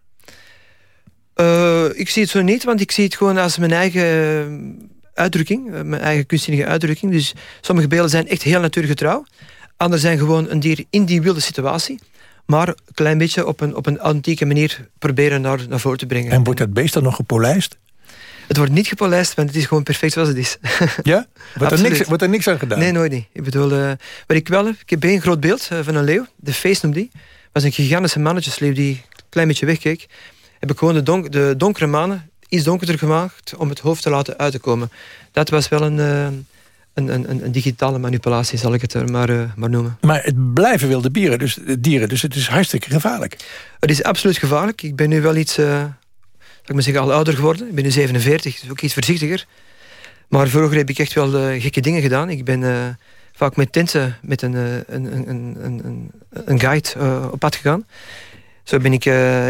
ik zie het zo niet, want ik zie het gewoon als mijn eigen uitdrukking. Mijn eigen kunstzinnige uitdrukking. Dus sommige beelden zijn echt heel natuurgetrouw. Andere zijn gewoon een dier in die wilde situatie maar een klein beetje op een, op een antieke manier proberen naar, naar voren te brengen. En wordt dat beest dan nog gepolijst? Het wordt niet gepolijst, want het is gewoon perfect zoals het is. Ja? Wordt er, niks, wordt er niks aan gedaan? Nee, nooit niet. Ik bedoel, uh, wat ik wel heb, ik heb een groot beeld uh, van een leeuw. De face noemt die. was een gigantische mannetjesleeuw die een klein beetje wegkeek. Heb ik gewoon de, donk, de donkere manen iets donkerder gemaakt om het hoofd te laten uitkomen. Dat was wel een... Uh, een, een, een, digitale manipulatie, zal ik het er maar, uh, maar noemen. Maar het blijven wilde dieren dus, dieren, dus het is hartstikke gevaarlijk. Het is absoluut gevaarlijk. Ik ben nu wel iets, uh, zal ik maar zeggen, al ouder geworden. Ik ben nu 47, dus ook iets voorzichtiger. Maar vroeger heb ik echt wel uh, gekke dingen gedaan. Ik ben vaak met tenten met een, een, een, een, een guide op pad gegaan. Zo ben ik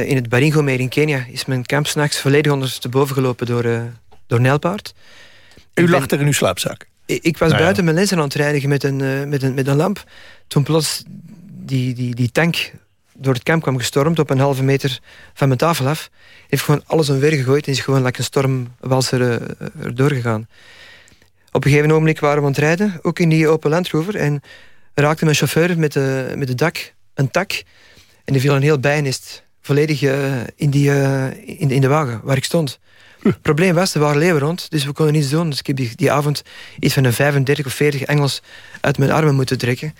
in het Baringo-meer in Kenia... is mijn kamp s'nachts volledig ondersteboven gelopen door, door Nijlpaard. U lag er in uw slaapzak? Ik was buiten mijn lenzen aan het reinigen met een, uh, met een, met een lamp. Toen plots die, die, die tank door het kamp kwam gestormd... op een halve meter van mijn tafel af. Heeft gewoon alles omver gegooid... en is gewoon like een stormwalser uh, er doorgegaan. Op een gegeven moment waren we aan het rijden... ook in die open landrover... en raakte mijn chauffeur met de, met de dak een tak... en die viel een heel bijnest volledig uh, in, die, in, in de wagen waar ik stond... Het probleem was, er waren leeuwen rond, dus we konden niets doen. Dus ik heb die, die avond iets van een 35 of 40 Engels uit mijn armen moeten trekken.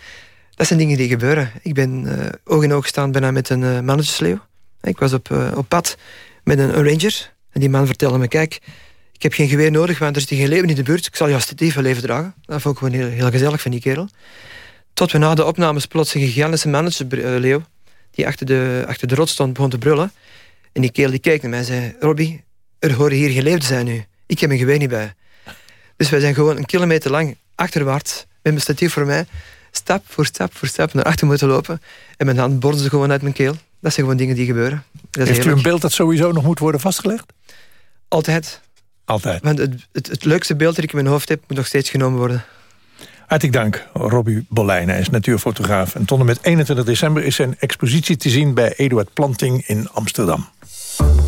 Dat zijn dingen die gebeuren. Ik ben uh, oog in oog gestaan bijna met een uh, mannetjesleeuw. Ik was op, uh, op pad met een, ranger. En die man vertelde me, kijk, ik heb geen geweer nodig, want er zit geen leeuw in de buurt. Ik zal jou stief wel leven dragen. Dat vond ik gewoon heel, heel gezellig van die kerel. Tot we na de opnames plots een gigantische mannetjesleeuw... die achter de, achter de rot stond, begon te brullen. En die kerel die keek naar mij en zei... Robbie, er horen hier geleefd zijn nu. Ik heb mijn geweer niet bij. Dus wij zijn gewoon een kilometer lang achterwaarts, met mijn statief voor mij, stap voor stap voor stap naar achter moeten lopen. En mijn hand bordde gewoon uit mijn keel. Dat zijn gewoon dingen die gebeuren. Dat Heeft u een beeld dat sowieso nog moet worden vastgelegd? Altijd. Altijd. Want het, het, het leukste beeld dat ik in mijn hoofd heb, moet nog steeds genomen worden. Hartelijk dank, Robbie Bolijn. Hij is natuurfotograaf. En tot en met 21 december is zijn expositie te zien bij Eduard Planting in Amsterdam.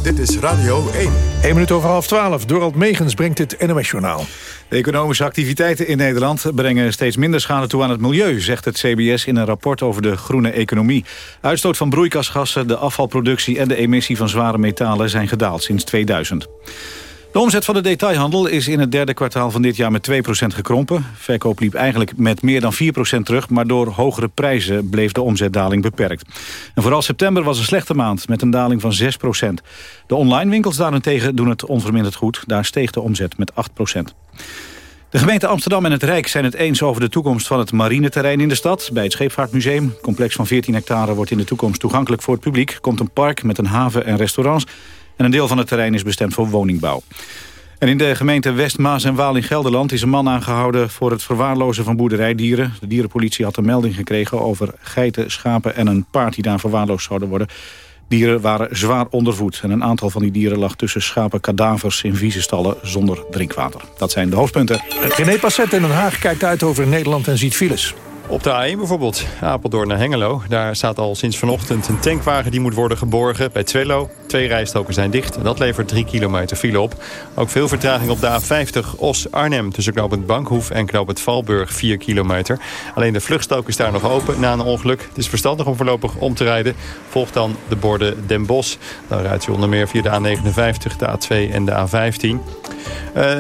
Dit is Radio 1. 1 minuut over half 12. Dorald Megens brengt het NOS-journaal. De economische activiteiten in Nederland brengen steeds minder schade toe aan het milieu, zegt het CBS in een rapport over de groene economie. Uitstoot van broeikasgassen, de afvalproductie en de emissie van zware metalen zijn gedaald sinds 2000. De omzet van de detailhandel is in het derde kwartaal van dit jaar met 2% gekrompen. Verkoop liep eigenlijk met meer dan 4% terug... maar door hogere prijzen bleef de omzetdaling beperkt. En vooral september was een slechte maand met een daling van 6%. De online winkels daarentegen doen het onverminderd goed. Daar steeg de omzet met 8%. De gemeente Amsterdam en het Rijk zijn het eens over de toekomst van het marineterrein in de stad. Bij het Scheepvaartmuseum, complex van 14 hectare, wordt in de toekomst toegankelijk voor het publiek. Komt een park met een haven en restaurants. En een deel van het terrein is bestemd voor woningbouw. En in de gemeente West Maas en Waal in Gelderland is een man aangehouden voor het verwaarlozen van boerderijdieren. De dierenpolitie had een melding gekregen over geiten, schapen en een paard die daar verwaarloosd zouden worden. Dieren waren zwaar ondervoed en een aantal van die dieren lag tussen schapen kadavers in vieze stallen zonder drinkwater. Dat zijn de hoofdpunten. René Passet in Den Haag kijkt uit over Nederland en ziet files. Op de A1 bijvoorbeeld, Apeldoorn naar Hengelo. Daar staat al sinds vanochtend een tankwagen die moet worden geborgen bij Twello. Twee rijstroken zijn dicht en dat levert 3 kilometer file op. Ook veel vertraging op de A50 Os-Arnhem tussen knooppunt Bankhoef en knooppunt Valburg 4 kilometer. Alleen de vluchtstrook is daar nog open na een ongeluk. Het is verstandig om voorlopig om te rijden. Volgt dan de borden Den Bosch. Dan rijdt u onder meer via de A59, de A2 en de A15. Uh,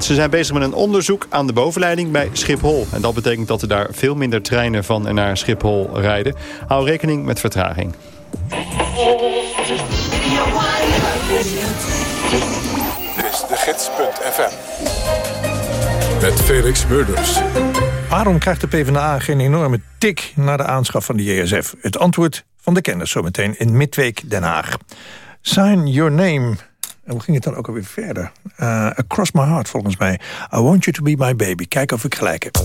ze zijn bezig met een onderzoek aan de bovenleiding bij Schiphol. En dat betekent dat er daar veel minder treinen van en naar Schiphol rijden. Hou rekening met vertraging. Dit is de gids.fm. Met Felix Murders. Waarom krijgt de PvdA geen enorme tik naar de aanschaf van de JSF? Het antwoord van de kennis zometeen in Midweek Den Haag. Sign your name. En hoe ging het dan ook alweer verder? Uh, Across my heart volgens mij. I want you to be my baby. Kijk of ik gelijk heb.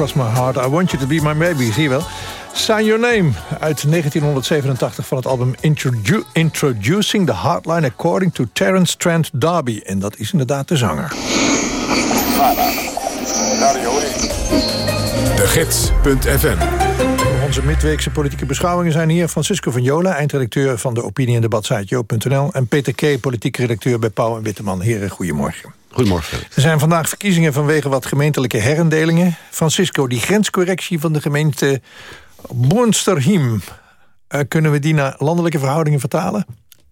Across my heart. I want you to be my baby. Zie je wel? Sign Your Name uit 1987 van het album Introdu Introducing the Hardline According to Terence Trent D'Arby. En dat is inderdaad de zanger. De Gids.fm Onze midweekse politieke beschouwingen zijn hier Francisco van Jola, eindredacteur van de opinie- en debatsite joop.nl en Peter K., politiek redacteur bij Pauw en Witteman. Heren, goedemorgen. Goedemorgen. Er zijn vandaag verkiezingen vanwege wat gemeentelijke herindelingen. Francisco, die grenscorrectie van de gemeente Monsterhiem... Uh, kunnen we die naar landelijke verhoudingen vertalen?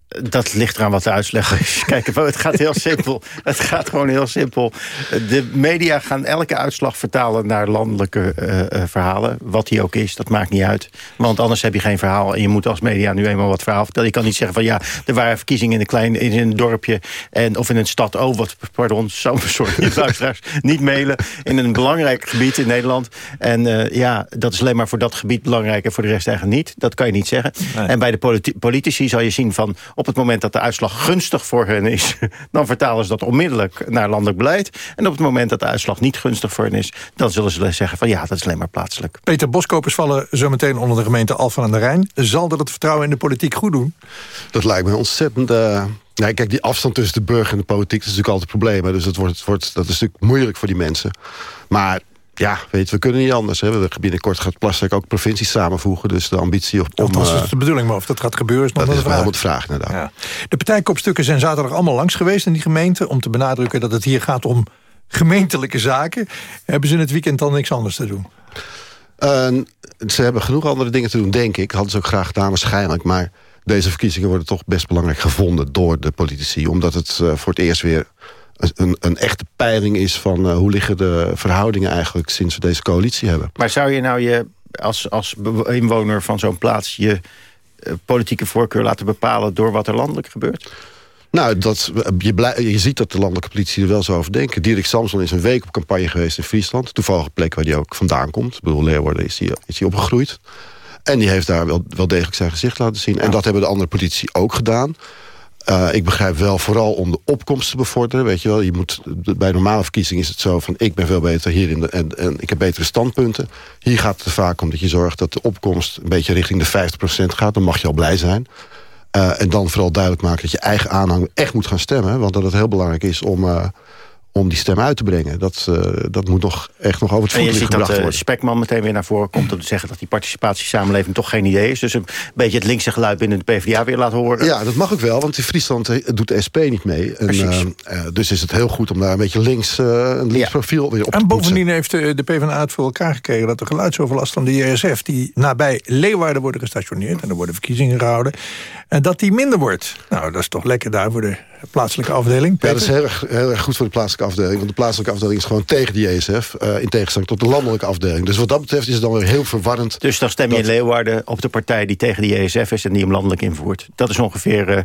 Dat ligt eraan wat de uitslag is. Kijk, het gaat heel simpel. Het gaat gewoon heel simpel. De media gaan elke uitslag vertalen naar landelijke uh, verhalen. Wat die ook is, dat maakt niet uit. Want anders heb je geen verhaal. En je moet als media nu eenmaal wat verhaal vertellen. Je kan niet zeggen van ja, er waren verkiezingen in een klein in een dorpje. En, of in een stad. Oh, wat, pardon, zo'n soort luisteraars. niet mailen. In een belangrijk gebied in Nederland. En uh, ja, dat is alleen maar voor dat gebied belangrijk. En voor de rest eigenlijk niet. Dat kan je niet zeggen. Nee. En bij de politi politici zal je zien van op het moment dat de uitslag gunstig voor hen is... dan vertalen ze dat onmiddellijk naar landelijk beleid. En op het moment dat de uitslag niet gunstig voor hen is... dan zullen ze zeggen van ja, dat is alleen maar plaatselijk. Peter Boskopers vallen zometeen onder de gemeente Alphen aan de Rijn. Zal dat het vertrouwen in de politiek goed doen? Dat lijkt me ontzettend... Uh... Nee, kijk, die afstand tussen de burger en de politiek... dat is natuurlijk altijd een probleem. Dus dat, wordt, wordt, dat is natuurlijk moeilijk voor die mensen. Maar ja, weet je, we kunnen niet anders. Hè. Binnenkort gaat Plastic ook provincies samenvoegen. Dus de ambitie om... Althans, dat is de bedoeling, maar of dat gaat gebeuren is nog dat een vraag. Dat is wel een vraag, inderdaad. Ja. De partijkopstukken zijn zaterdag allemaal langs geweest in die gemeente... om te benadrukken dat het hier gaat om gemeentelijke zaken. Hebben ze in het weekend dan niks anders te doen? Uh, ze hebben genoeg andere dingen te doen, denk ik. Hadden ze ook graag gedaan, waarschijnlijk. Maar deze verkiezingen worden toch best belangrijk gevonden door de politici. Omdat het uh, voor het eerst weer een, een echte peiling is van uh, hoe liggen de verhoudingen eigenlijk sinds we deze coalitie hebben. Maar zou je nou je als, als inwoner van zo'n plaats je uh, politieke voorkeur laten bepalen door wat er landelijk gebeurt? Nou, dat, je, blij, je ziet dat de landelijke politie er wel zo over denken. Dirk Samson is een week op campagne geweest in Friesland. Toevallige plek waar hij ook vandaan komt. Ik bedoel, Leeuwarden is hij, is hij opgegroeid. En die heeft daar wel, wel degelijk zijn gezicht laten zien. Ja. En dat hebben de andere politici ook gedaan. Uh, ik begrijp wel vooral om de opkomst te bevorderen. Weet je wel, je moet, bij normale verkiezingen is het zo van... ik ben veel beter hier in de, en, en ik heb betere standpunten. Hier gaat het vaak om dat je zorgt dat de opkomst... een beetje richting de 50% gaat. Dan mag je al blij zijn. Uh, en dan vooral duidelijk maken dat je eigen aanhang echt moet gaan stemmen. Want dat het heel belangrijk is om... Uh, om die stem uit te brengen. Dat, uh, dat moet nog echt nog over het voetlicht gebracht worden. En je ziet dat uh, Spekman meteen weer naar voren komt... om te zeggen dat die participatiesamenleving toch geen idee is. Dus een beetje het linkse geluid binnen de PvdA weer laten horen. Ja, dat mag ook wel, want in Friesland doet de SP niet mee. En, uh, dus is het heel goed om daar een beetje links, een links ja. profiel weer op en te bovendien heeft de PvdA het voor elkaar gekregen... dat de geluidsoverlast van de JSF... die nabij Leeuwarden worden gestationeerd... en er worden verkiezingen gehouden... en dat die minder wordt. Nou, dat is toch lekker daar voor de plaatselijke afdeling. Peter? Ja, dat is heel erg, heel erg goed voor de plaatselijke afdeling. Want de plaatselijke afdeling is gewoon tegen de JSF. Uh, in tegenstelling tot de landelijke afdeling. Dus wat dat betreft is het dan weer heel verwarrend. Dus dan stem je dat... in Leeuwarden op de partij die tegen de JSF is... en die hem landelijk invoert. Dat is ongeveer... Uh,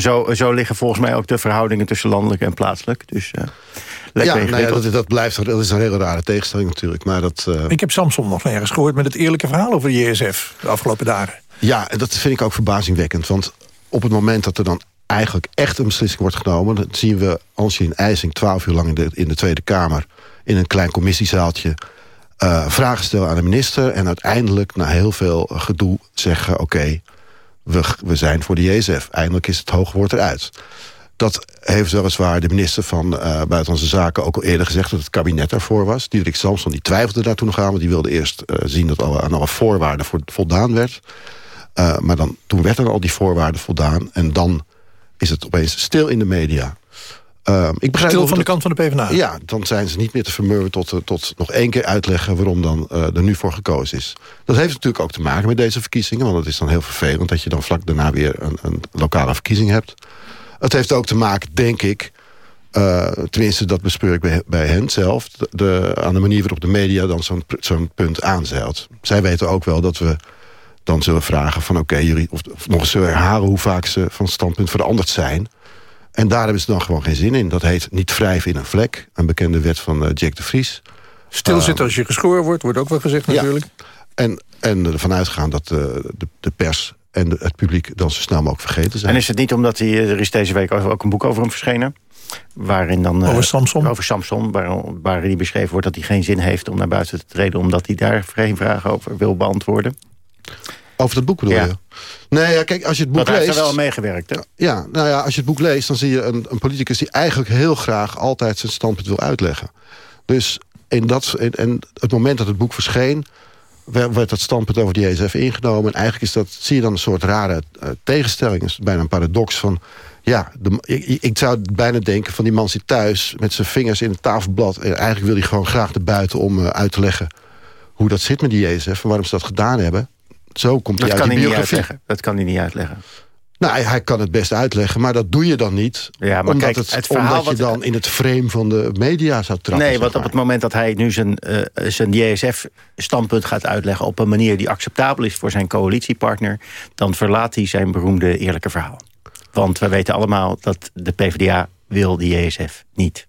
zo, zo liggen volgens mij ook de verhoudingen tussen landelijk en plaatselijk. Dus... Uh, ja, nou ja dat, dat, blijft, dat is een hele rare tegenstelling natuurlijk. Maar dat, uh... Ik heb Samson nog nergens gehoord met het eerlijke verhaal over de JSF de afgelopen dagen. Ja, dat vind ik ook verbazingwekkend. Want op het moment dat er dan eigenlijk echt een beslissing wordt genomen... dan zien we Ansje in IJsing twaalf uur lang in de, in de Tweede Kamer... in een klein commissiezaaltje uh, vragen stellen aan de minister... en uiteindelijk na heel veel gedoe zeggen... oké, we, we zijn voor de JSF. Eindelijk is het hoge woord eruit. Dat heeft weliswaar de minister van uh, Buitenlandse Zaken ook al eerder gezegd... dat het kabinet daarvoor was. Diederik Samson die twijfelde daar toen nog aan... want die wilde eerst uh, zien dat alle, aan alle voorwaarden voor, voldaan werd... Maar dan, toen werd er al die voorwaarden voldaan... en dan is het opeens stil in de media. Uh, ik begrijp stil van de kant van de PvdA? Ja, dan zijn ze niet meer te vermurwen tot, tot nog één keer uitleggen... waarom dan uh, er nu voor gekozen is. Dat heeft natuurlijk ook te maken met deze verkiezingen... want het is dan heel vervelend dat je dan vlak daarna weer een, een lokale verkiezing hebt. Het heeft ook te maken, denk ik... Uh, tenminste, dat bespeur ik bij, bij hen zelf... De, de, aan de manier waarop de media dan zo'n zo'n punt aanzeilt. Zij weten ook wel dat we dan zullen vragen van oké, okay, jullie of, of nog eens zullen herhalen hoe vaak ze van standpunt veranderd zijn. En daar hebben ze dan gewoon geen zin in. Dat heet niet wrijven in een vlek. Een bekende wet van uh, Jack de Vries. Stilzitten uh, als je geschoren wordt, wordt ook wel gezegd natuurlijk. Ja. En, en ervan uitgaan dat de, de, de pers en de- het publiek dan zo snel mogelijk vergeten zijn. En is het niet omdat hij, eh, er is deze week ook een boek over hem verschenen? Waarin dan, eh, Over Samson? Over Samson, waar, waarin beschreven wordt dat hij geen zin heeft om naar buiten te treden... omdat hij daar geen vragen over wil beantwoorden. Over het boek bedoel Ja. je? Nee, ja, kijk, als je het boek Want hij heeft leest... er wel meegewerkt, hè? Ja, nou ja, als je het boek leest, dan zie je een, een politicus... die eigenlijk heel graag altijd zijn standpunt wil uitleggen. Dus in dat, in, en het moment dat het boek verscheen... werd dat standpunt over de JSF ingenomen. En eigenlijk is dat, zie je dan een soort rare eh, tegenstelling. Het is bijna een paradox van... Ja, de, ik, ik zou bijna denken van die man zit thuis... met zijn vingers in het tafelblad. En eigenlijk wil hij gewoon graag naar buiten om eh, uit te leggen... hoe dat zit met die JSF en waarom ze dat gedaan hebben. Zo komt hij Dat uit kan die hij niet uitleggen. Dat kan hij niet uitleggen. Nou, hij, hij kan het best uitleggen, maar dat doe je dan niet. Ja, maar omdat kijk, het, het verhaal omdat je dan in het frame van de media zou trappen. Nee, want op het moment dat hij nu zijn, eh, zijn JSF-standpunt gaat uitleggen... op een manier die acceptabel is voor zijn coalitiepartner... dan verlaat hij zijn beroemde eerlijke verhaal. Want we weten allemaal dat de PvdA wil de JSF niet.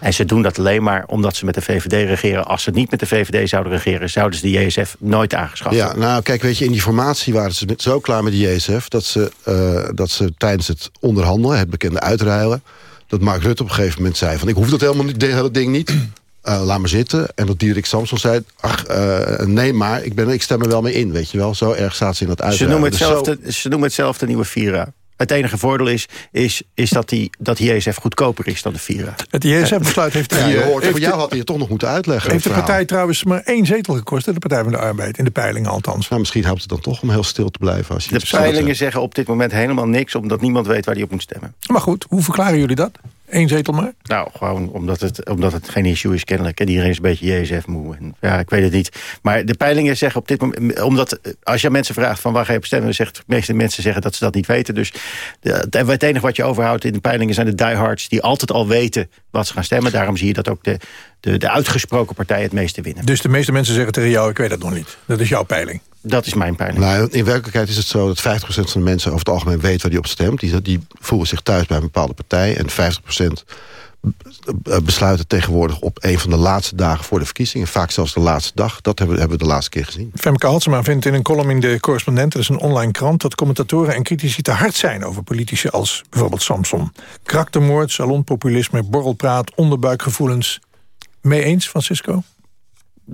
En ze doen dat alleen maar omdat ze met de VVD regeren. Als ze niet met de VVD zouden regeren... zouden ze de JSF nooit aangeschaft Ja, nou kijk, weet je, in die formatie waren ze zo klaar met de JSF... dat ze, eh, dat ze tijdens het onderhandelen, het bekende uitruilen... dat Mark Rutte op een gegeven moment zei van... ik hoef dat helemaal niet, dit hele ding niet, eh, laat maar zitten. En dat Dierik Samson zei, ach, eh, nee maar, ik, ben, ik stem er wel mee in, weet je wel. Zo erg staat ze in dat Ze uitruilen. noemen, Dus zo- hetzelfde, ze noemen hetzelfde nieuwe Vira. Het enige voordeel is, is, is dat, die, dat die JSF goedkoper is dan de Vira. Het JSF-besluit heeft, Ja, die, je eh, hoort, voor jou had hij het toch nog moeten uitleggen. heeft de partij trouwens maar één zetel gekost. De Partij van de Arbeid, in de peilingen althans. Nou, misschien helpt het dan toch om heel stil te blijven. Als je De peilingen zeggen op dit moment helemaal niks... omdat niemand weet waar hij op moet stemmen. Maar goed, hoe verklaren jullie dat? Eén zetel maar? Nou, gewoon omdat het, omdat het geen issue is kennelijk. En iedereen is een beetje JSF moe. En, ja, ik weet het niet. Maar de peilingen zeggen op dit moment... omdat als je mensen vraagt van waar ga je op stemmen... dan zegt de meeste mensen zeggen dat ze dat niet weten. Dus de, het- enige wat je overhoudt in de peilingen... zijn de diehards die altijd al weten wat ze gaan stemmen. Daarom zie je dat ook de, de, de uitgesproken partijen het meeste winnen. Dus de meeste mensen zeggen tegen jou, ik weet dat nog niet. Dat is jouw peiling. Dat is mijn peiling. Nou, in werkelijkheid is het zo dat 50% van de mensen over het algemeen weet waar die op stemt. Die, die voelen zich thuis bij een bepaalde partij. En 50% b- besluiten tegenwoordig op een van de laatste dagen voor de verkiezingen. Vaak zelfs de laatste dag. Dat hebben, hebben we de laatste keer gezien. Femke Halsema vindt in een column in de Correspondent... dat is een online krant... dat commentatoren en critici te hard zijn over politici als bijvoorbeeld Samson. Karaktermoord, salonpopulisme, borrelpraat, onderbuikgevoelens. Mee eens, Francisco?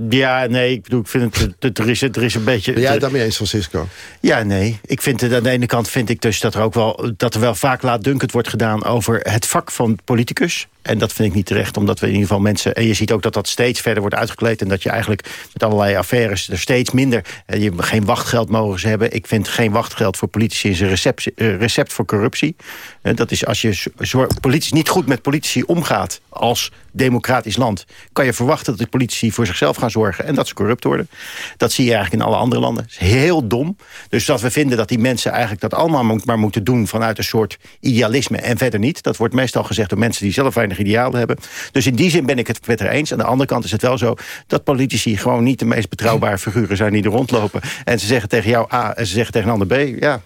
Ja, nee, ik bedoel, ik vind het, het- er, is, er is een beetje... Ben jij het daarmee eens, Francisco? Ja, nee. Ik vind het, aan de ene kant vind ik dus dat er ook wel dat er wel vaak laatdunkend wordt gedaan over het vak van politicus. En dat vind ik niet terecht, omdat we in ieder geval mensen... en je ziet ook dat dat steeds verder wordt uitgekleed... en dat je eigenlijk met allerlei affaires er steeds minder... eh, je geen wachtgeld mogen ze hebben. Ik vind geen wachtgeld voor politici is een recept, eh, recept voor corruptie. Eh, Dat is als je politici niet goed met politici omgaat... als democratisch land... kan je verwachten dat de politici voor zichzelf gaan zorgen... en dat ze corrupt worden. Dat zie je eigenlijk in alle andere landen. Dat is heel dom. Dus dat we vinden dat die mensen eigenlijk dat allemaal maar moeten doen... vanuit een soort idealisme en verder niet. Dat wordt meestal gezegd door mensen die zelf weinig idealen hebben. Dus in die zin ben ik het met haar eens. Aan de andere kant is het wel zo dat politici... gewoon niet de meest betrouwbare figuren zijn die er rondlopen. En ze zeggen tegen jou A en ze zeggen tegen een ander B. Ja,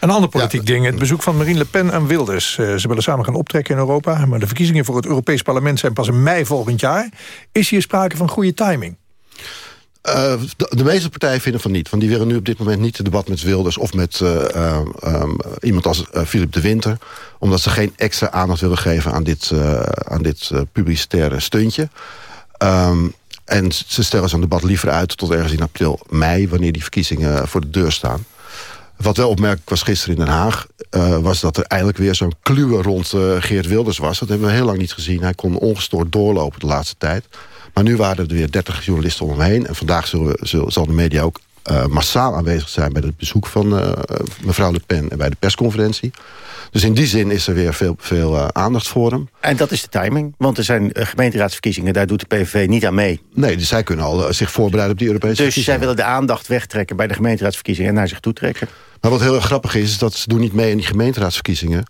Een ander politiek ding, het bezoek van Marine Le Pen aan Wilders. Eh, ze willen samen gaan optrekken in Europa... maar de verkiezingen voor het Europees Parlement zijn pas in mei volgend jaar. Is hier sprake van goede timing? Eh, de, meeste partijen vinden van niet. Want die willen nu op dit moment niet het debat met Wilders... of met eh, eh, eh, iemand als eh, Philip de Winter. Omdat ze geen extra aandacht willen geven aan dit, aan dit publicitaire stuntje. Ehm, en ze stellen zo'n debat liever uit tot ergens in april, mei... wanneer die verkiezingen voor de deur staan. Wat wel opmerkelijk was gisteren in Den Haag... was dat er eindelijk weer zo'n kluwe rond Geert Wilders was. Dat hebben we heel lang niet gezien. Hij kon ongestoord doorlopen de laatste tijd. Maar nu waren er weer 30 journalisten om hem heen. En vandaag zullen, zal de media ook eh, massaal aanwezig zijn... bij het bezoek van eh, mevrouw Le Pen en bij de persconferentie. Dus in die zin is er weer veel, veel eh, aandacht voor hem. En dat is de timing. Want er zijn gemeenteraadsverkiezingen, daar doet de PVV niet aan mee. Nee, dus zij kunnen al zich voorbereiden op die Europese Dus verkiezingen. zij willen de aandacht wegtrekken bij de gemeenteraadsverkiezingen en naar zich toe trekken. Maar wat heel erg grappig is, is dat ze doen niet mee in die gemeenteraadsverkiezingen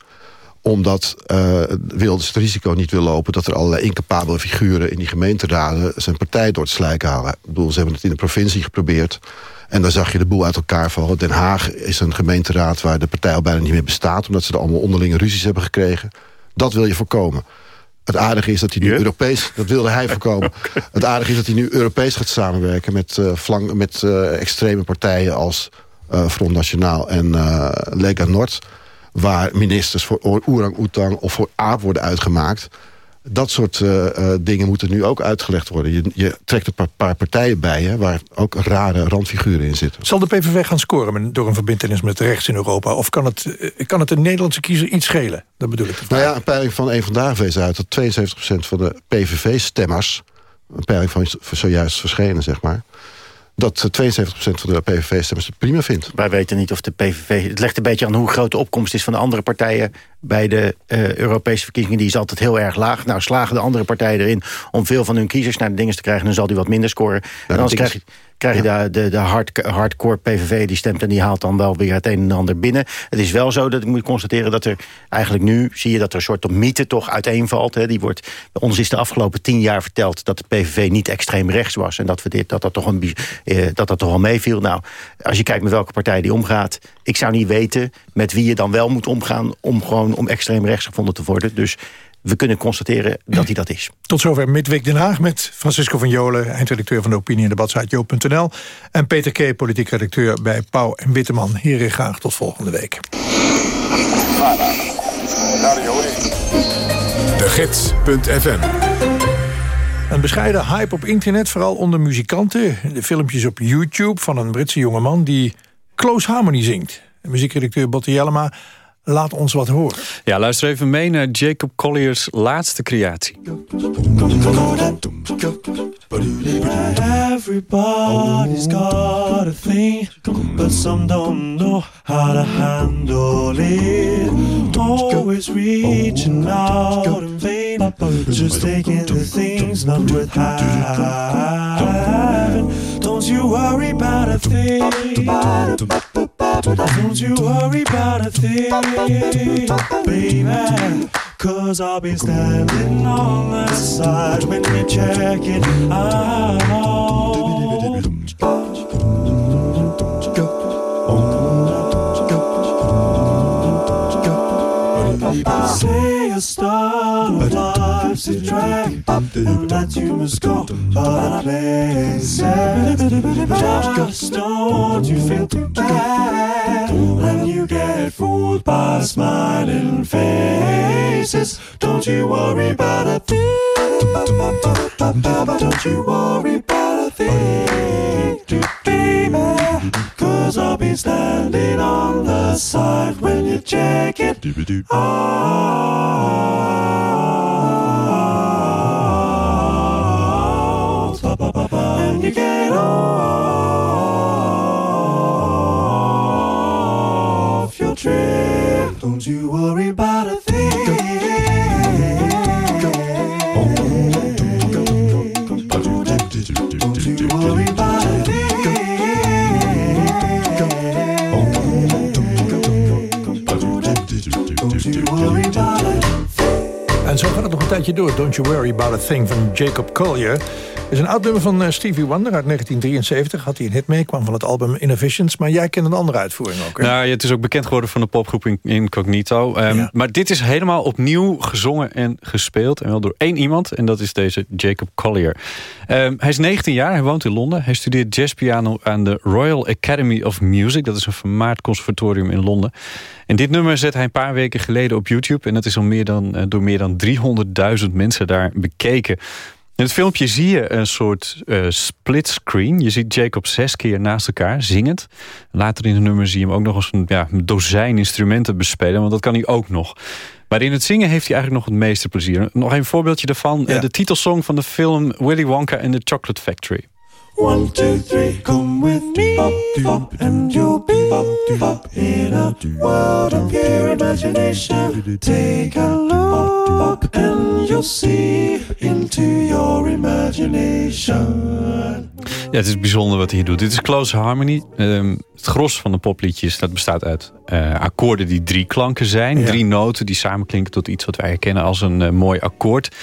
omdat eh Wilders het risico niet wil lopen... dat er allerlei incapabele figuren in die gemeenteraden... zijn partij door het slijk halen. Ik bedoel, ze hebben het in de provincie geprobeerd. En dan zag je de boel uit elkaar vallen. Den Haag is een gemeenteraad waar de partij al bijna niet meer bestaat... omdat ze er allemaal onderlinge ruzies hebben gekregen. Dat wil je voorkomen. Het aardige is dat hij nu Europees... Dat wilde hij voorkomen. Het aardige is dat hij nu Europees gaat samenwerken... met, eh, flank, met eh, extreme partijen als Front Nationaal en uh, Lega Nord... waar ministers voor orang-oetang of voor aap worden uitgemaakt... Dat soort uh, uh, dingen moeten nu ook uitgelegd worden. Je, je trekt een paar, paar, partijen bij hè, waar ook rare randfiguren in zitten. Zal de PVV gaan scoren door een verbindenis met rechts in Europa? Of kan het, uh, kan het de Nederlandse kiezer iets schelen? Dat bedoel ik. Nou ja, een peiling van een vandaag wees uit dat 72% van de PVV-stemmers... een peiling van zojuist verschenen, zeg maar dat 72% van de PVV-stemmers het prima vindt. Wij weten niet of de PVV... Het legt een beetje aan hoe groot de opkomst is van de andere partijen... bij de uh, Europese verkiezingen. Die is altijd heel erg laag. Nou, slagen de andere partijen erin om veel van hun kiezers naar de dingen te krijgen... dan zal die wat minder scoren. Nou, en anders krijg je, krijg je ja. de, de, de hard, hardcore PVV die stemt... en die haalt dan wel weer het een en ander binnen. Het is wel zo dat ik moet constateren dat er eigenlijk nu... zie je dat er een soort mythe toch uiteenvalt. Hè. Die wordt, ons is de afgelopen tien jaar verteld... dat de PVV niet extreem rechts was... en dat we dit, dat, dat, toch een, eh, dat dat toch wel meeviel. Nou, als je kijkt met welke partij die omgaat... ik zou niet weten met wie je dan wel moet omgaan... om gewoon om extreem rechts gevonden te worden. Dus we kunnen constateren dat hij dat is. Tot zover Midweek Den Haag met Francisco van Jolen... eindredacteur van de opinie- en debatsite Joop.nl... en Peter K., politiek redacteur bij Pauw en Witteman. Heren, graag tot volgende week. De Gids.fm een bescheiden hype op internet, vooral onder muzikanten. De filmpjes op YouTube van een Britse jongeman die Close Harmony zingt. Muziekredacteur Botte Jellema laat ons wat horen. Ja, luister even mee naar Jacob Collier's laatste creatie. Everybody's got a thing, but some don't know how to handle it. Always reaching out in vain, just taking the things not worth having. Don't you worry about a thing. Don't you worry about a thing, baby. Cause I'll be standing on the side when you check it out. Say a star of life's a And that you must go other places Just don't you feel too bad When you get fooled by smiling faces. Don't you worry about a thing. Don't you worry about a thing. Baby Cause I'll be standing on the side when you check it. Out. Ah. And you get off trip. Don't you worry about a thing. Don't you worry about a thing. En zo gaat het nog een tijdje door. Don't You Worry About A Thing van Jacob Collier. Is een oud nummer van Stevie Wonder uit 1973. Had hij een hit mee, kwam van het album Innovations. Maar jij kent een andere uitvoering ook, hè? Nou, het is ook bekend geworden van de popgroep Incognito. Um, ja. Maar dit is helemaal opnieuw gezongen en gespeeld. En wel door één iemand. En dat is deze Jacob Collier. Um, hij is 19 jaar, hij woont in Londen. Hij studeert jazzpiano aan de Royal Academy of Music. Dat is een vermaard conservatorium in Londen. En dit nummer zet hij een paar weken geleden op YouTube. En dat is al meer dan, door meer dan 300.000 mensen daar bekeken. In het filmpje zie je een soort uh, split screen. Je ziet Jacob zes keer naast elkaar zingend. Later in het nummer zie je hem ook nog eens een, ja, dozijn instrumenten bespelen. Want dat kan hij ook nog. Maar in het zingen heeft hij eigenlijk nog het meeste plezier. Nog een voorbeeldje daarvan. Ja. De titelsong van de film Willy Wonka and the Chocolate Factory. One, two, three, come with me, bop, and you'll be bop, bop, in a world of pure imagination. Take a look, and you'll see into your imagination. Ja, het is bijzonder wat hij hier doet. Dit is Close Harmony. Um, het gros van de popliedjes dat bestaat uit uh, akkoorden die drie klanken zijn. Ja. Drie noten die samenklinken tot iets wat wij herkennen als een uh, mooi akkoord.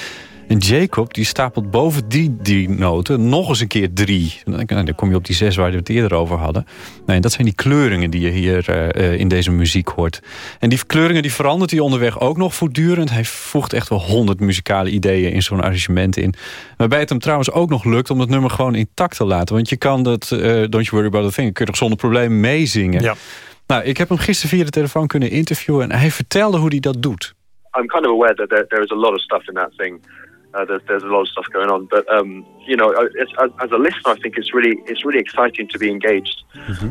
En Jacob die stapelt boven die, die noten nog eens een keer drie. Nou, dan kom je op die zes waar we het eerder over hadden. Nee, dat zijn die kleuringen die je hier eh, eh, in deze muziek hoort. En die kleuringen die verandert hij onderweg ook nog voortdurend. Hij voegt echt wel honderd muzikale ideeën in zo'n arrangement in. Waarbij het hem trouwens ook nog lukt om het nummer gewoon intact te laten. Want je kan dat uh, Don't You Worry About A Thing... kun je toch zonder probleem meezingen. Ja. Nou, ik heb hem gisteren via de telefoon kunnen interviewen... en hij vertelde hoe hij dat doet. I'm kind of aware that there, there is a lot of stuff in that thing. Uh, there's, there's a lot of stuff going on, but um, you know, as, as, a listener, I think it's really it's really exciting to be engaged,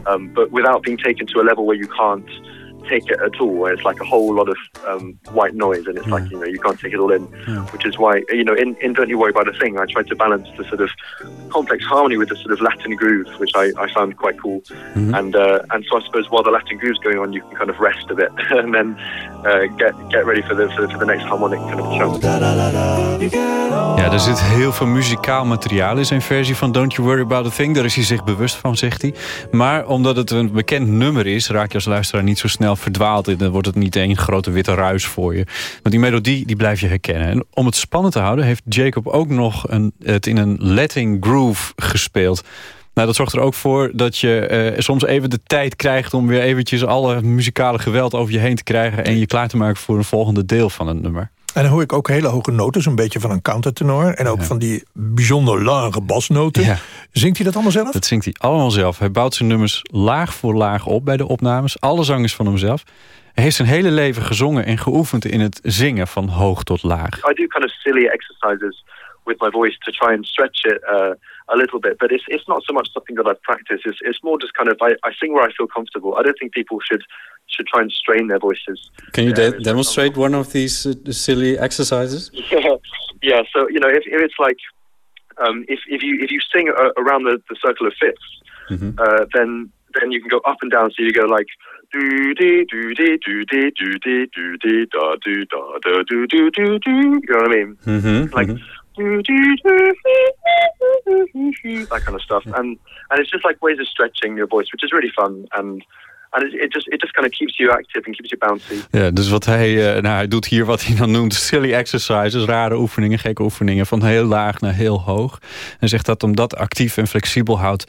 um, but without being taken to a level where you can't take it at all. Where it's like a whole lot of um, white noise, and it's like you know you can't take it all in. Which is why you know in, in Don't You Worry About a Thing, I tried to balance the sort of complex harmony with the sort of Latin groove, which I, I found quite cool. And uh, and so I suppose while the Latin groove's going on, you can kind of rest a bit and then uh, get get ready for the for the, for the next harmonic kind of chunk. Ja, er zit heel veel muzikaal materiaal in zijn versie van Don't You Worry About a Thing. Daar is hij zich bewust van, zegt hij. Maar omdat het een bekend nummer is, raak je als luisteraar niet zo snel verdwaald. En dan wordt het niet één grote witte ruis voor je. Maar die melodie, die blijf je herkennen. En om het spannend te houden, heeft Jacob ook nog een, het in een Latin groove gespeeld. Nou, dat zorgt er ook voor dat je eh, soms even de tijd krijgt... om weer eventjes alle muzikale geweld over je heen te krijgen... en je klaar te maken voor een volgende deel van het nummer. En dan hoor ik ook hele hoge noten, zo'n beetje van een countertenor. En ook van die bijzonder lage basnoten. Zingt hij dat allemaal zelf? Dat zingt hij allemaal zelf. Hij bouwt zijn nummers laag voor laag op bij de opnames. Alle zang is van hemzelf. Hij heeft zijn hele leven gezongen en geoefend in het zingen van hoog tot laag. I do kind of silly exercises with my voice to try and stretch it uh, a little bit, but it's it's not so much something that I've practiced. It's it's more just kind of I, I sing where I feel comfortable. I don't think people should should try and strain their voices. Can you de demonstrate one of these uh, silly exercises? Yeah, yeah. So you know, if, if it's like um, if if you if you sing uh, around the, the circle of fifths, uh, then then you can go up and down. So you go like do dee do dee do dee do dee do dee da do da da do do do do. You know what I mean? Mm-hmm, Like. do, do, do, That kind of stuff, and and it's just like ways of stretching your voice, which is really fun, and and it, just it just kind of keeps you active and keeps you bouncy. Ja, dus wat hij, eh, nou, hij doet hier wat hij dan noemt silly exercises, rare oefeningen, gekke oefeningen, van heel laag naar heel hoog. En zegt dat om dat actief en flexibel houdt.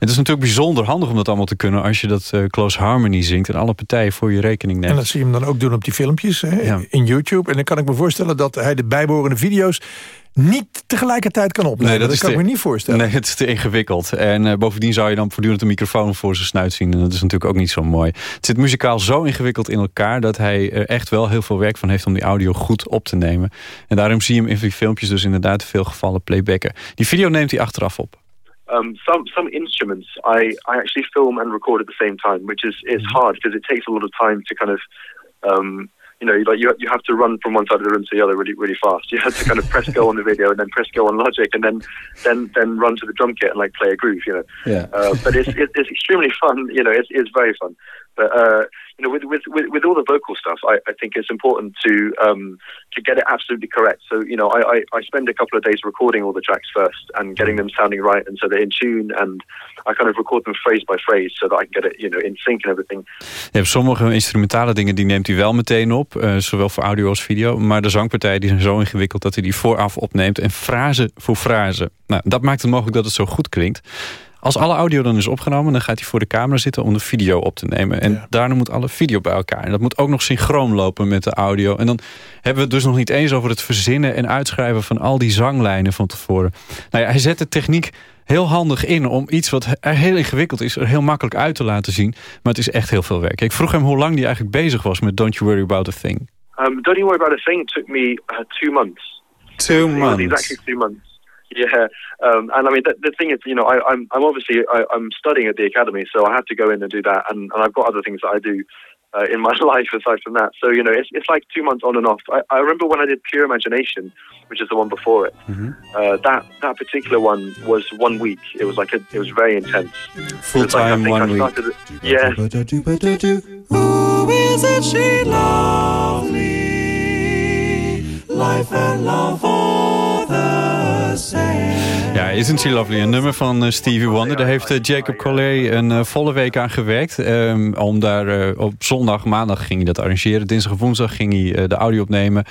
Het is natuurlijk bijzonder handig om dat allemaal te kunnen als je dat eh, close harmony zingt en alle partijen voor je rekening neemt. En dat zie je hem dan ook doen op die filmpjes hè, in YouTube. En dan kan ik me voorstellen dat hij de bijbehorende video's niet tegelijkertijd kan opnemen. dat, kan te, ik me niet voorstellen. Nee, het is te ingewikkeld. En uh, bovendien zou je dan voortdurend een microfoon voor zijn snuit zien. En dat is natuurlijk ook niet zo mooi. Het zit muzikaal zo ingewikkeld in elkaar... dat hij er echt wel heel veel werk van heeft om die audio goed op te nemen. En daarom zie je hem in die filmpjes dus inderdaad veel gevallen playbacken. Die video neemt hij achteraf op. Um, some some instruments I, I actually film and record at the same time, which is is hard because it takes a lot of time to kind of um, you know, like you you have to run from one side of the room to the other really really fast. You have to kind of press go on the video and then press go on Logic and then then then run to the drum kit and like play a groove. You know, yeah. Uh, but it's it, it's extremely fun. You know, it's it's very fun. But uh, you know, with, with with with all the vocal stuff, I, I think it's important to um, to get it absolutely correct. So you know, I, I I spend a couple of days recording all the tracks first and getting them sounding right, and so they're in tune. And I kind of record them phrase by phrase so that I can get it, you know, in sync and everything. Je hebt sommige instrumentale dingen die neemt hij wel meteen op, uh, zowel voor audio als video. Maar de zangpartijen die zijn zo ingewikkeld dat hij die vooraf opneemt en frase voor frase. Nou, dat maakt het mogelijk dat het zo goed klinkt. Als alle audio dan is opgenomen, dan gaat hij voor de camera zitten om de video op te nemen. En daarna moet alle video bij elkaar. En dat moet ook nog synchroon lopen met de audio. En dan hebben we het dus nog niet eens over het verzinnen en uitschrijven van al die zanglijnen van tevoren. Nou ja, hij zet de techniek heel handig in om iets wat er heel ingewikkeld is... er heel makkelijk uit te laten zien. Maar het is echt heel veel werk. Ik vroeg hem hoe lang hij eigenlijk bezig was met Don't You Worry About A Thing. Um, Don't You Worry About A Thing took me uh, two months. Two months. Exactly two months. Yeah, um, and I mean the, the thing is, you know, I, I'm I'm obviously I, I'm studying at the academy, so I have to go in and do that, and, and I've got other things that I do uh, in my life aside from that. So you know, it's it's like two months on and off. I, I remember when I did Pure Imagination, which is the one before it. Uh, that that particular one was one week. It was like a, it was very intense. Full It was like, I time, I one week. it- Yeah. Who is it she me? Life and love for the same. Ja, Isn't She Lovely? Een nummer van uh, Stevie Wonder. Daar heeft uh, Jacob Collet een uh, volle week aan gewerkt. Um, om daar op zondag, maandag ging hij dat arrangeren. Dinsdag en woensdag ging hij de audio opnemen.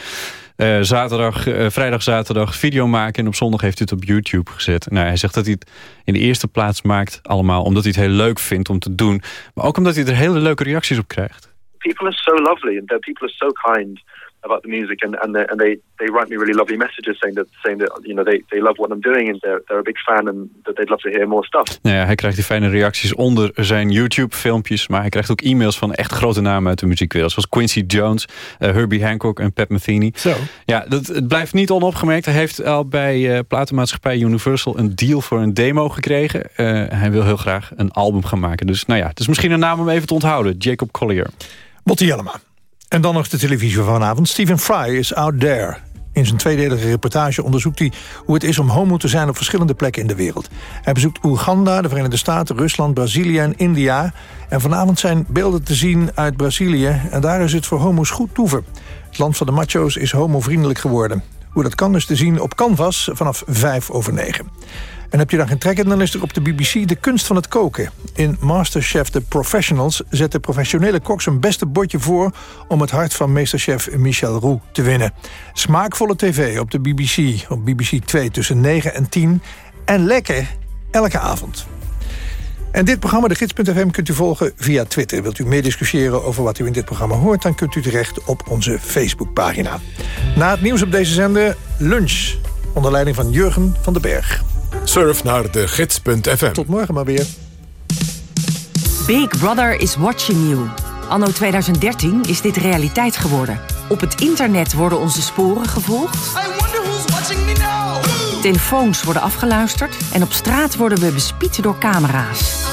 zaterdag, vrijdag, zaterdag video maken. En op zondag heeft hij het op YouTube gezet. Nou, hij zegt dat hij het in de eerste plaats maakt allemaal... omdat hij het heel leuk vindt om te doen. Maar ook omdat hij er hele leuke reacties op krijgt. People are so lovely and people are so kind about the music and and, and they they write me really lovely messages saying that saying that you know they they love what I'm doing and they're they're a big fan and that they'd love to hear more stuff. Nou ja, hij krijgt die fijne reacties onder zijn YouTube filmpjes, maar hij krijgt ook e-mails van echt grote namen uit de muziekwereld zoals Quincy Jones, uh, Herbie Hancock en Pat Metheny. Zo. Ja, dat het blijft niet onopgemerkt. Hij heeft al bij uh, platenmaatschappij Universal een deal voor een demo gekregen. Uh, hij wil heel graag een album gaan maken. Dus nou ja, het is misschien een naam om even te onthouden. Jacob Collier. Botti Jellema. En dan nog de televisie van vanavond. Stephen Fry is out there. In zijn tweedelige reportage onderzoekt hij hoe het is om homo te zijn op verschillende plekken in de wereld. Hij bezoekt Oeganda, de Verenigde Staten, Rusland, Brazilië en India. En vanavond zijn beelden te zien uit Brazilië en daar is het voor homo's goed toeven. Het land van de macho's is homovriendelijk geworden. Hoe dat kan is te zien op Canvas vanaf 5 over 9. En heb je daar geen trek in, dan is er op de BBC de kunst van het koken. In Masterchef The Professionals zet de professionele kok zijn beste bordje voor... om het hart van meesterchef Michel Roux te winnen. Smaakvolle tv op de BBC, op BBC 2 tussen 9 en 10. En lekker elke avond. En dit programma, de Gids.fm, kunt u volgen via Twitter. Wilt u meediscussiëren over wat u in dit programma hoort... dan kunt u terecht op onze Facebookpagina. Na het nieuws op deze zender, lunch. Onder leiding van Jurgen van den Berg. Surf naar de gids.fm. Tot morgen maar weer. Big Brother is watching you. Anno 2013 is dit realiteit geworden. Op het internet worden onze sporen gevolgd. Telefoons worden afgeluisterd. En op straat worden we bespied door camera's.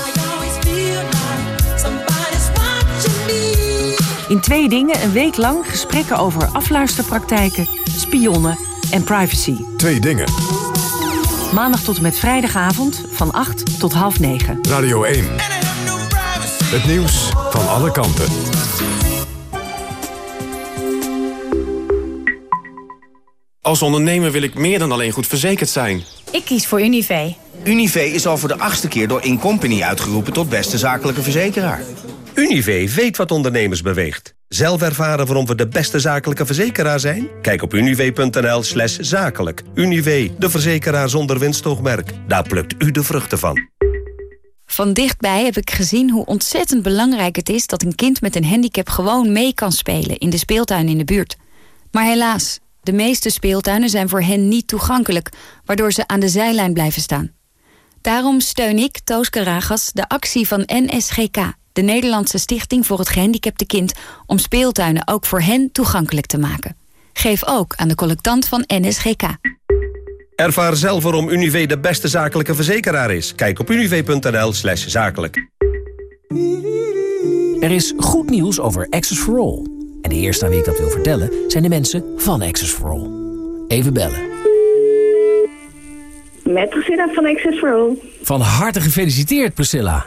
In twee dingen een week lang gesprekken over afluisterpraktijken, spionnen en privacy. Twee dingen. Maandag tot en met vrijdagavond van 8 tot half 9. Radio 1. Het nieuws van alle kanten. Als ondernemer wil ik meer dan alleen goed verzekerd zijn. Ik kies voor Univé. Univé is al voor de achtste keer door Incompany uitgeroepen tot beste zakelijke verzekeraar. Univé weet wat ondernemers beweegt. Zelf ervaren waarom we de beste zakelijke verzekeraar zijn? Kijk op univ.nl slash zakelijk. Univ, de verzekeraar zonder winstoogmerk. Daar plukt u de vruchten van. Van dichtbij heb ik gezien hoe ontzettend belangrijk het is... dat een kind met een handicap gewoon mee kan spelen... in de speeltuin in de buurt. Maar helaas, de meeste speeltuinen zijn voor hen niet toegankelijk... waardoor ze aan de zijlijn blijven staan. Daarom steun ik, Toos Karagas, de actie van NSGK de Nederlandse Stichting voor het Gehandicapte Kind... om speeltuinen ook voor hen toegankelijk te maken. Geef ook aan de collectant van NSGK. Ervaar zelf waarom Univé de beste zakelijke verzekeraar is. Kijk op univ.nl slash zakelijk. Er is goed nieuws over Access for All. En de eerste aan wie ik dat wil vertellen... zijn de mensen van Access for All. Even bellen. Met Priscilla van Access for All. Van harte gefeliciteerd, Priscilla.